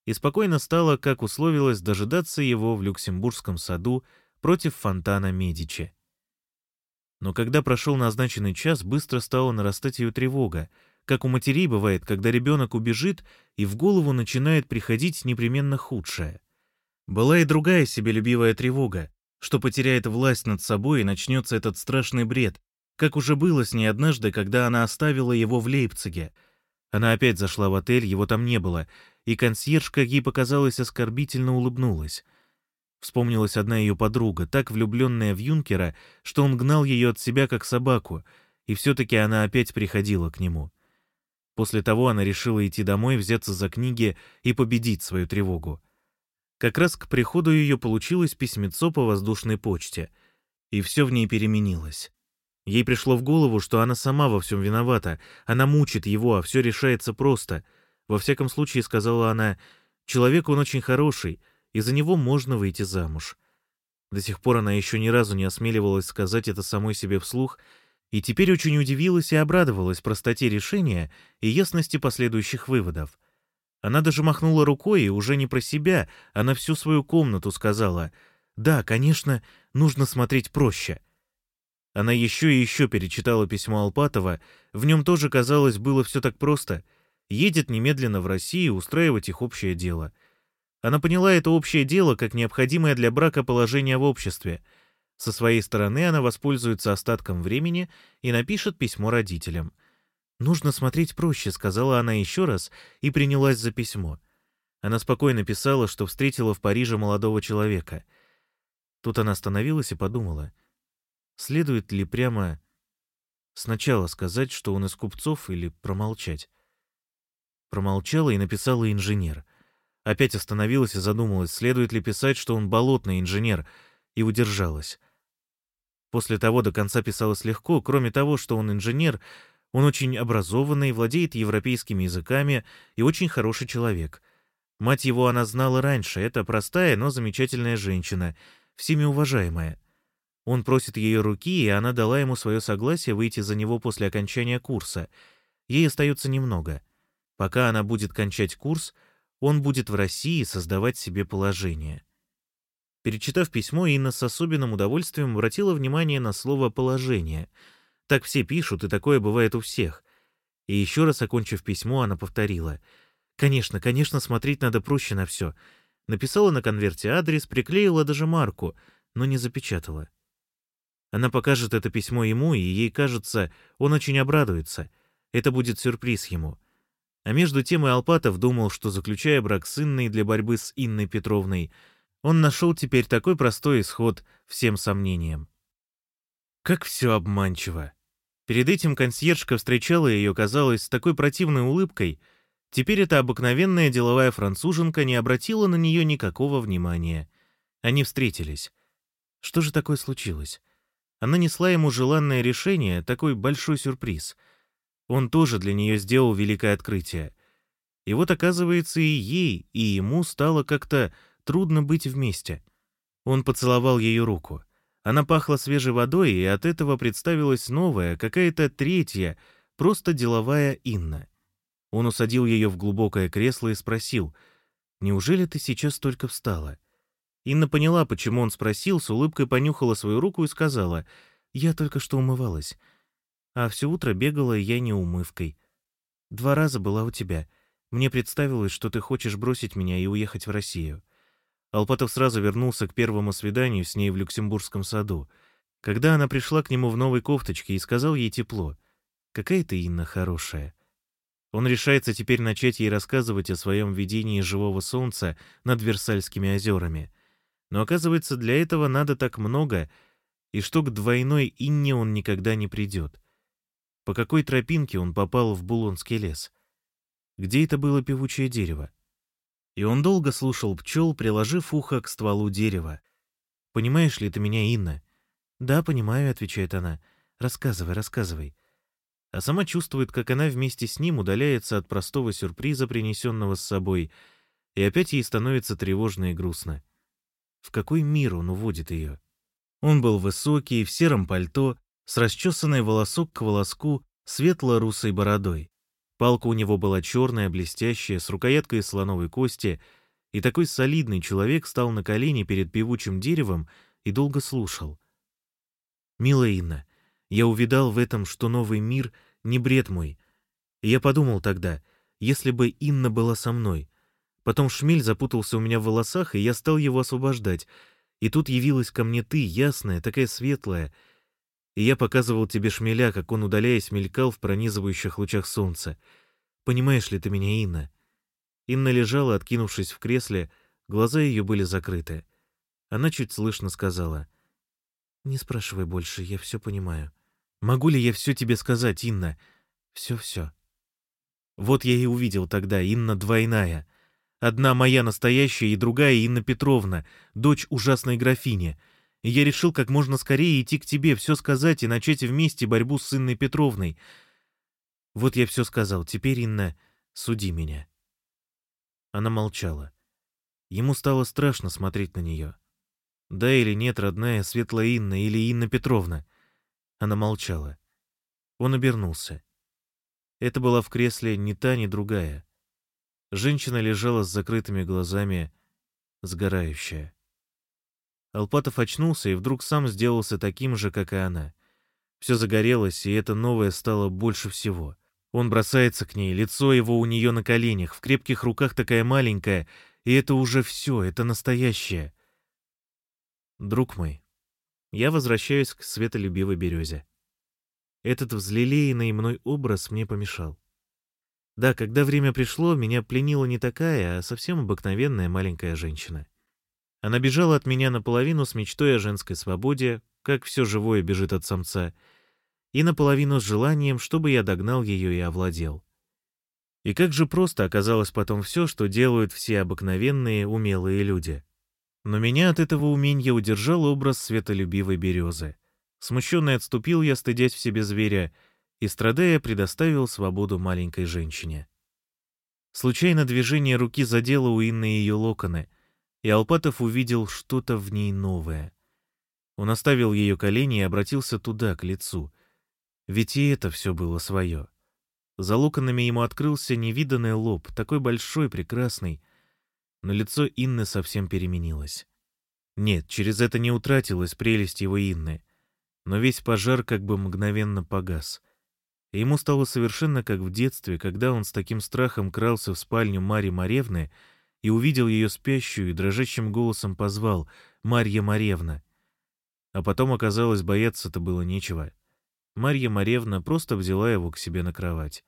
И спокойно стала, как условилось, дожидаться его в Люксембургском саду против фонтана Медичи. Но когда прошел назначенный час, быстро стала нарастать ее тревога, как у матерей бывает, когда ребенок убежит, и в голову начинает приходить непременно худшее. Была и другая себелюбивая тревога, что потеряет власть над собой и начнется этот страшный бред, как уже было с ней однажды, когда она оставила его в Лейпциге. Она опять зашла в отель, его там не было, и консьержка ей показалось оскорбительно улыбнулась. Вспомнилась одна ее подруга, так влюбленная в юнкера, что он гнал ее от себя как собаку, и все-таки она опять приходила к нему. После того она решила идти домой, взяться за книги и победить свою тревогу. Как раз к приходу ее получилось письмецо по воздушной почте, и все в ней переменилось. Ей пришло в голову, что она сама во всем виновата, она мучит его, а все решается просто. Во всяком случае, сказала она, человек он очень хороший — и за него можно выйти замуж. До сих пор она еще ни разу не осмеливалась сказать это самой себе вслух, и теперь очень удивилась и обрадовалась простоте решения и ясности последующих выводов. Она даже махнула рукой и уже не про себя, а на всю свою комнату сказала «Да, конечно, нужно смотреть проще». Она еще и еще перечитала письмо Алпатова, в нем тоже, казалось, было все так просто. Едет немедленно в Россию устраивать их общее дело — она поняла это общее дело как необходимое для брака положение в обществе. Со своей стороны она воспользуется остатком времени и напишет письмо родителям. «Нужно смотреть проще», — сказала она еще раз и принялась за письмо. Она спокойно писала, что встретила в Париже молодого человека. Тут она остановилась и подумала, следует ли прямо сначала сказать, что он из купцов, или промолчать. Промолчала и написала инженер — Опять остановилась и задумалась, следует ли писать, что он болотный инженер, и удержалась. После того до конца писалось легко, кроме того, что он инженер, он очень образованный, владеет европейскими языками и очень хороший человек. Мать его она знала раньше, это простая, но замечательная женщина, всеми уважаемая. Он просит ее руки, и она дала ему свое согласие выйти за него после окончания курса. Ей остается немного. Пока она будет кончать курс — он будет в России создавать себе положение. Перечитав письмо, Инна с особенным удовольствием обратила внимание на слово «положение». Так все пишут, и такое бывает у всех. И еще раз окончив письмо, она повторила. «Конечно, конечно, смотреть надо проще на все». Написала на конверте адрес, приклеила даже марку, но не запечатала. Она покажет это письмо ему, и ей кажется, он очень обрадуется. Это будет сюрприз ему. А между тем и Алпатов думал, что, заключая брак с Инной для борьбы с Инной Петровной, он нашел теперь такой простой исход всем сомнениям. Как все обманчиво. Перед этим консьержка встречала ее, казалось, с такой противной улыбкой. Теперь эта обыкновенная деловая француженка не обратила на нее никакого внимания. Они встретились. Что же такое случилось? Она несла ему желанное решение, такой большой сюрприз — он тоже для нее сделал великое открытие. И вот, оказывается, и ей, и ему стало как-то трудно быть вместе. Он поцеловал ее руку. Она пахла свежей водой, и от этого представилась новая, какая-то третья, просто деловая Инна. Он усадил ее в глубокое кресло и спросил, «Неужели ты сейчас только встала?» Инна поняла, почему он спросил, с улыбкой понюхала свою руку и сказала, «Я только что умывалась. А все утро бегала я не умывкой. Два раза была у тебя. Мне представилось, что ты хочешь бросить меня и уехать в Россию». Алпатов сразу вернулся к первому свиданию с ней в Люксембургском саду. Когда она пришла к нему в новой кофточке и сказал ей тепло, «Какая ты, Инна, хорошая». Он решается теперь начать ей рассказывать о своем видении живого солнца над Версальскими озерами. Но оказывается, для этого надо так много, и что к двойной Инне он никогда не придет. По какой тропинке он попал в Булонский лес? Где это было певучее дерево? И он долго слушал пчел, приложив ухо к стволу дерева. «Понимаешь ли ты меня, Инна?» «Да, понимаю», — отвечает она. «Рассказывай, рассказывай». А сама чувствует, как она вместе с ним удаляется от простого сюрприза, принесенного с собой, и опять ей становится тревожно и грустно. В какой мир он уводит ее? Он был высокий, в сером пальто, с расчесанной волосок к волоску, светло-русой бородой. Палка у него была черная, блестящая, с рукояткой из слоновой кости, и такой солидный человек стал на колени перед певучим деревом и долго слушал. «Милая Инна, я увидал в этом, что новый мир — не бред мой. И я подумал тогда, если бы Инна была со мной. Потом шмель запутался у меня в волосах, и я стал его освобождать. И тут явилась ко мне ты, ясная, такая светлая, и я показывал тебе шмеля, как он, удаляясь, мелькал в пронизывающих лучах солнца. Понимаешь ли ты меня, Инна?» Инна лежала, откинувшись в кресле, глаза ее были закрыты. Она чуть слышно сказала. «Не спрашивай больше, я все понимаю. Могу ли я все тебе сказать, Инна? Все-все». Вот я и увидел тогда Инна двойная. Одна моя настоящая и другая Инна Петровна, дочь ужасной графини — и я решил как можно скорее идти к тебе, все сказать и начать вместе борьбу с Инной Петровной. Вот я все сказал. Теперь, Инна, суди меня». Она молчала. Ему стало страшно смотреть на нее. Да или нет, родная, светлая Инна или Инна Петровна. Она молчала. Он обернулся. Это была в кресле ни та, ни другая. Женщина лежала с закрытыми глазами, сгорающая. Алпатов очнулся и вдруг сам сделался таким же, как и она. Все загорелось, и это новое стало больше всего. Он бросается к ней, лицо его у нее на коленях, в крепких руках такая маленькая, и это уже все, это настоящее. Друг мой, я возвращаюсь к светолюбивой березе. Этот взлелеянный мной образ мне помешал. Да, когда время пришло, меня пленила не такая, а совсем обыкновенная маленькая женщина. Она бежала от меня наполовину с мечтой о женской свободе, как все живое бежит от самца, и наполовину с желанием, чтобы я догнал ее и овладел. И как же просто оказалось потом все, что делают все обыкновенные, умелые люди. Но меня от этого умения удержал образ светолюбивой березы. Смущенный отступил я, стыдясь в себе зверя, и, страдая, предоставил свободу маленькой женщине. Случайно движение руки задело у Инны ее локоны, и Алпатов увидел что-то в ней новое. Он оставил ее колени и обратился туда, к лицу. Ведь и это все было свое. За локонами ему открылся невиданный лоб, такой большой, прекрасный. Но лицо Инны совсем переменилось. Нет, через это не утратилась прелесть его Инны. Но весь пожар как бы мгновенно погас. И ему стало совершенно как в детстве, когда он с таким страхом крался в спальню Марьи Маревны, и увидел ее спящую и дрожащим голосом позвал «Марья Маревна». А потом оказалось, бояться-то было нечего. Марья Маревна просто взяла его к себе на кровать.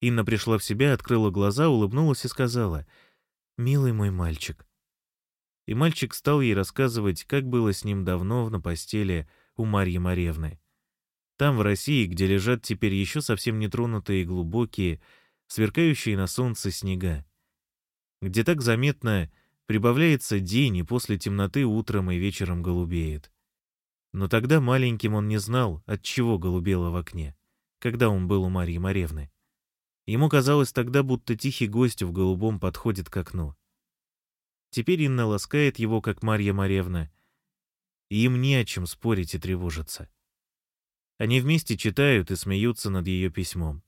Инна пришла в себя, открыла глаза, улыбнулась и сказала «Милый мой мальчик». И мальчик стал ей рассказывать, как было с ним давно на постели у Марьи Маревны. Там, в России, где лежат теперь еще совсем нетронутые глубокие, сверкающие на солнце снега где так заметно прибавляется день, и после темноты утром и вечером голубеет. Но тогда маленьким он не знал, от чего голубело в окне, когда он был у Марьи Маревны. Ему казалось тогда, будто тихий гость в голубом подходит к окну. Теперь Инна ласкает его, как Марья Маревна, и им не о чем спорить и тревожиться. Они вместе читают и смеются над ее письмом.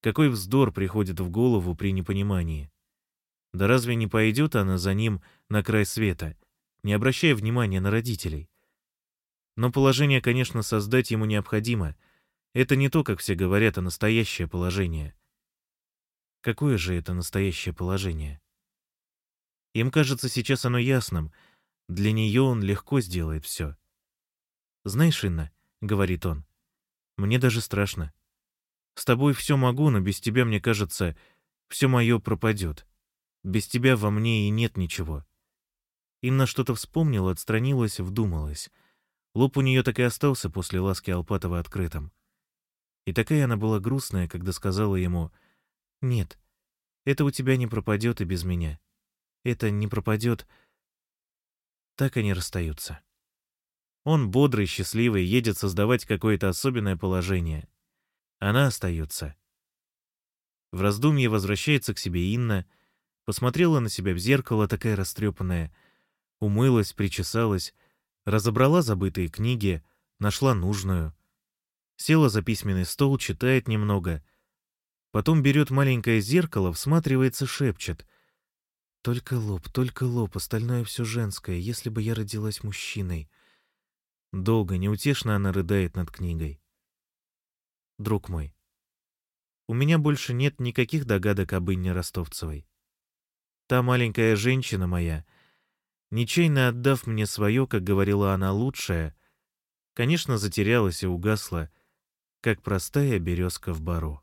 Какой вздор приходит в голову при непонимании. Да разве не пойдет она за ним на край света, не обращая внимания на родителей. Но положение, конечно, создать ему необходимо. Это не то, как все говорят, а настоящее положение. Какое же это настоящее положение? Им кажется сейчас оно ясным. Для нее он легко сделает все. «Знаешь, Инна», — говорит он, — «мне даже страшно. С тобой все могу, но без тебя, мне кажется, все мое пропадет. Без тебя во мне и нет ничего». Инна что-то вспомнила, отстранилась, вдумалась. Лоб у нее так и остался после ласки Алпатова открытым. И такая она была грустная, когда сказала ему «Нет, это у тебя не пропадет и без меня. Это не пропадет». Так они расстаются. Он бодрый, счастливый, едет создавать какое-то особенное положение. Она остается. В раздумье возвращается к себе Инна, посмотрела на себя в зеркало, такая растрепанная, умылась, причесалась, разобрала забытые книги, нашла нужную. Села за письменный стол, читает немного. Потом берет маленькое зеркало, всматривается, шепчет. «Только лоб, только лоб, остальное все женское, если бы я родилась мужчиной». Долго, неутешно она рыдает над книгой. Друг мой, у меня больше нет никаких догадок об Инне Ростовцевой. Та маленькая женщина моя, нечаянно отдав мне свое, как говорила она, лучшее, конечно, затерялась и угасла, как простая березка в бару.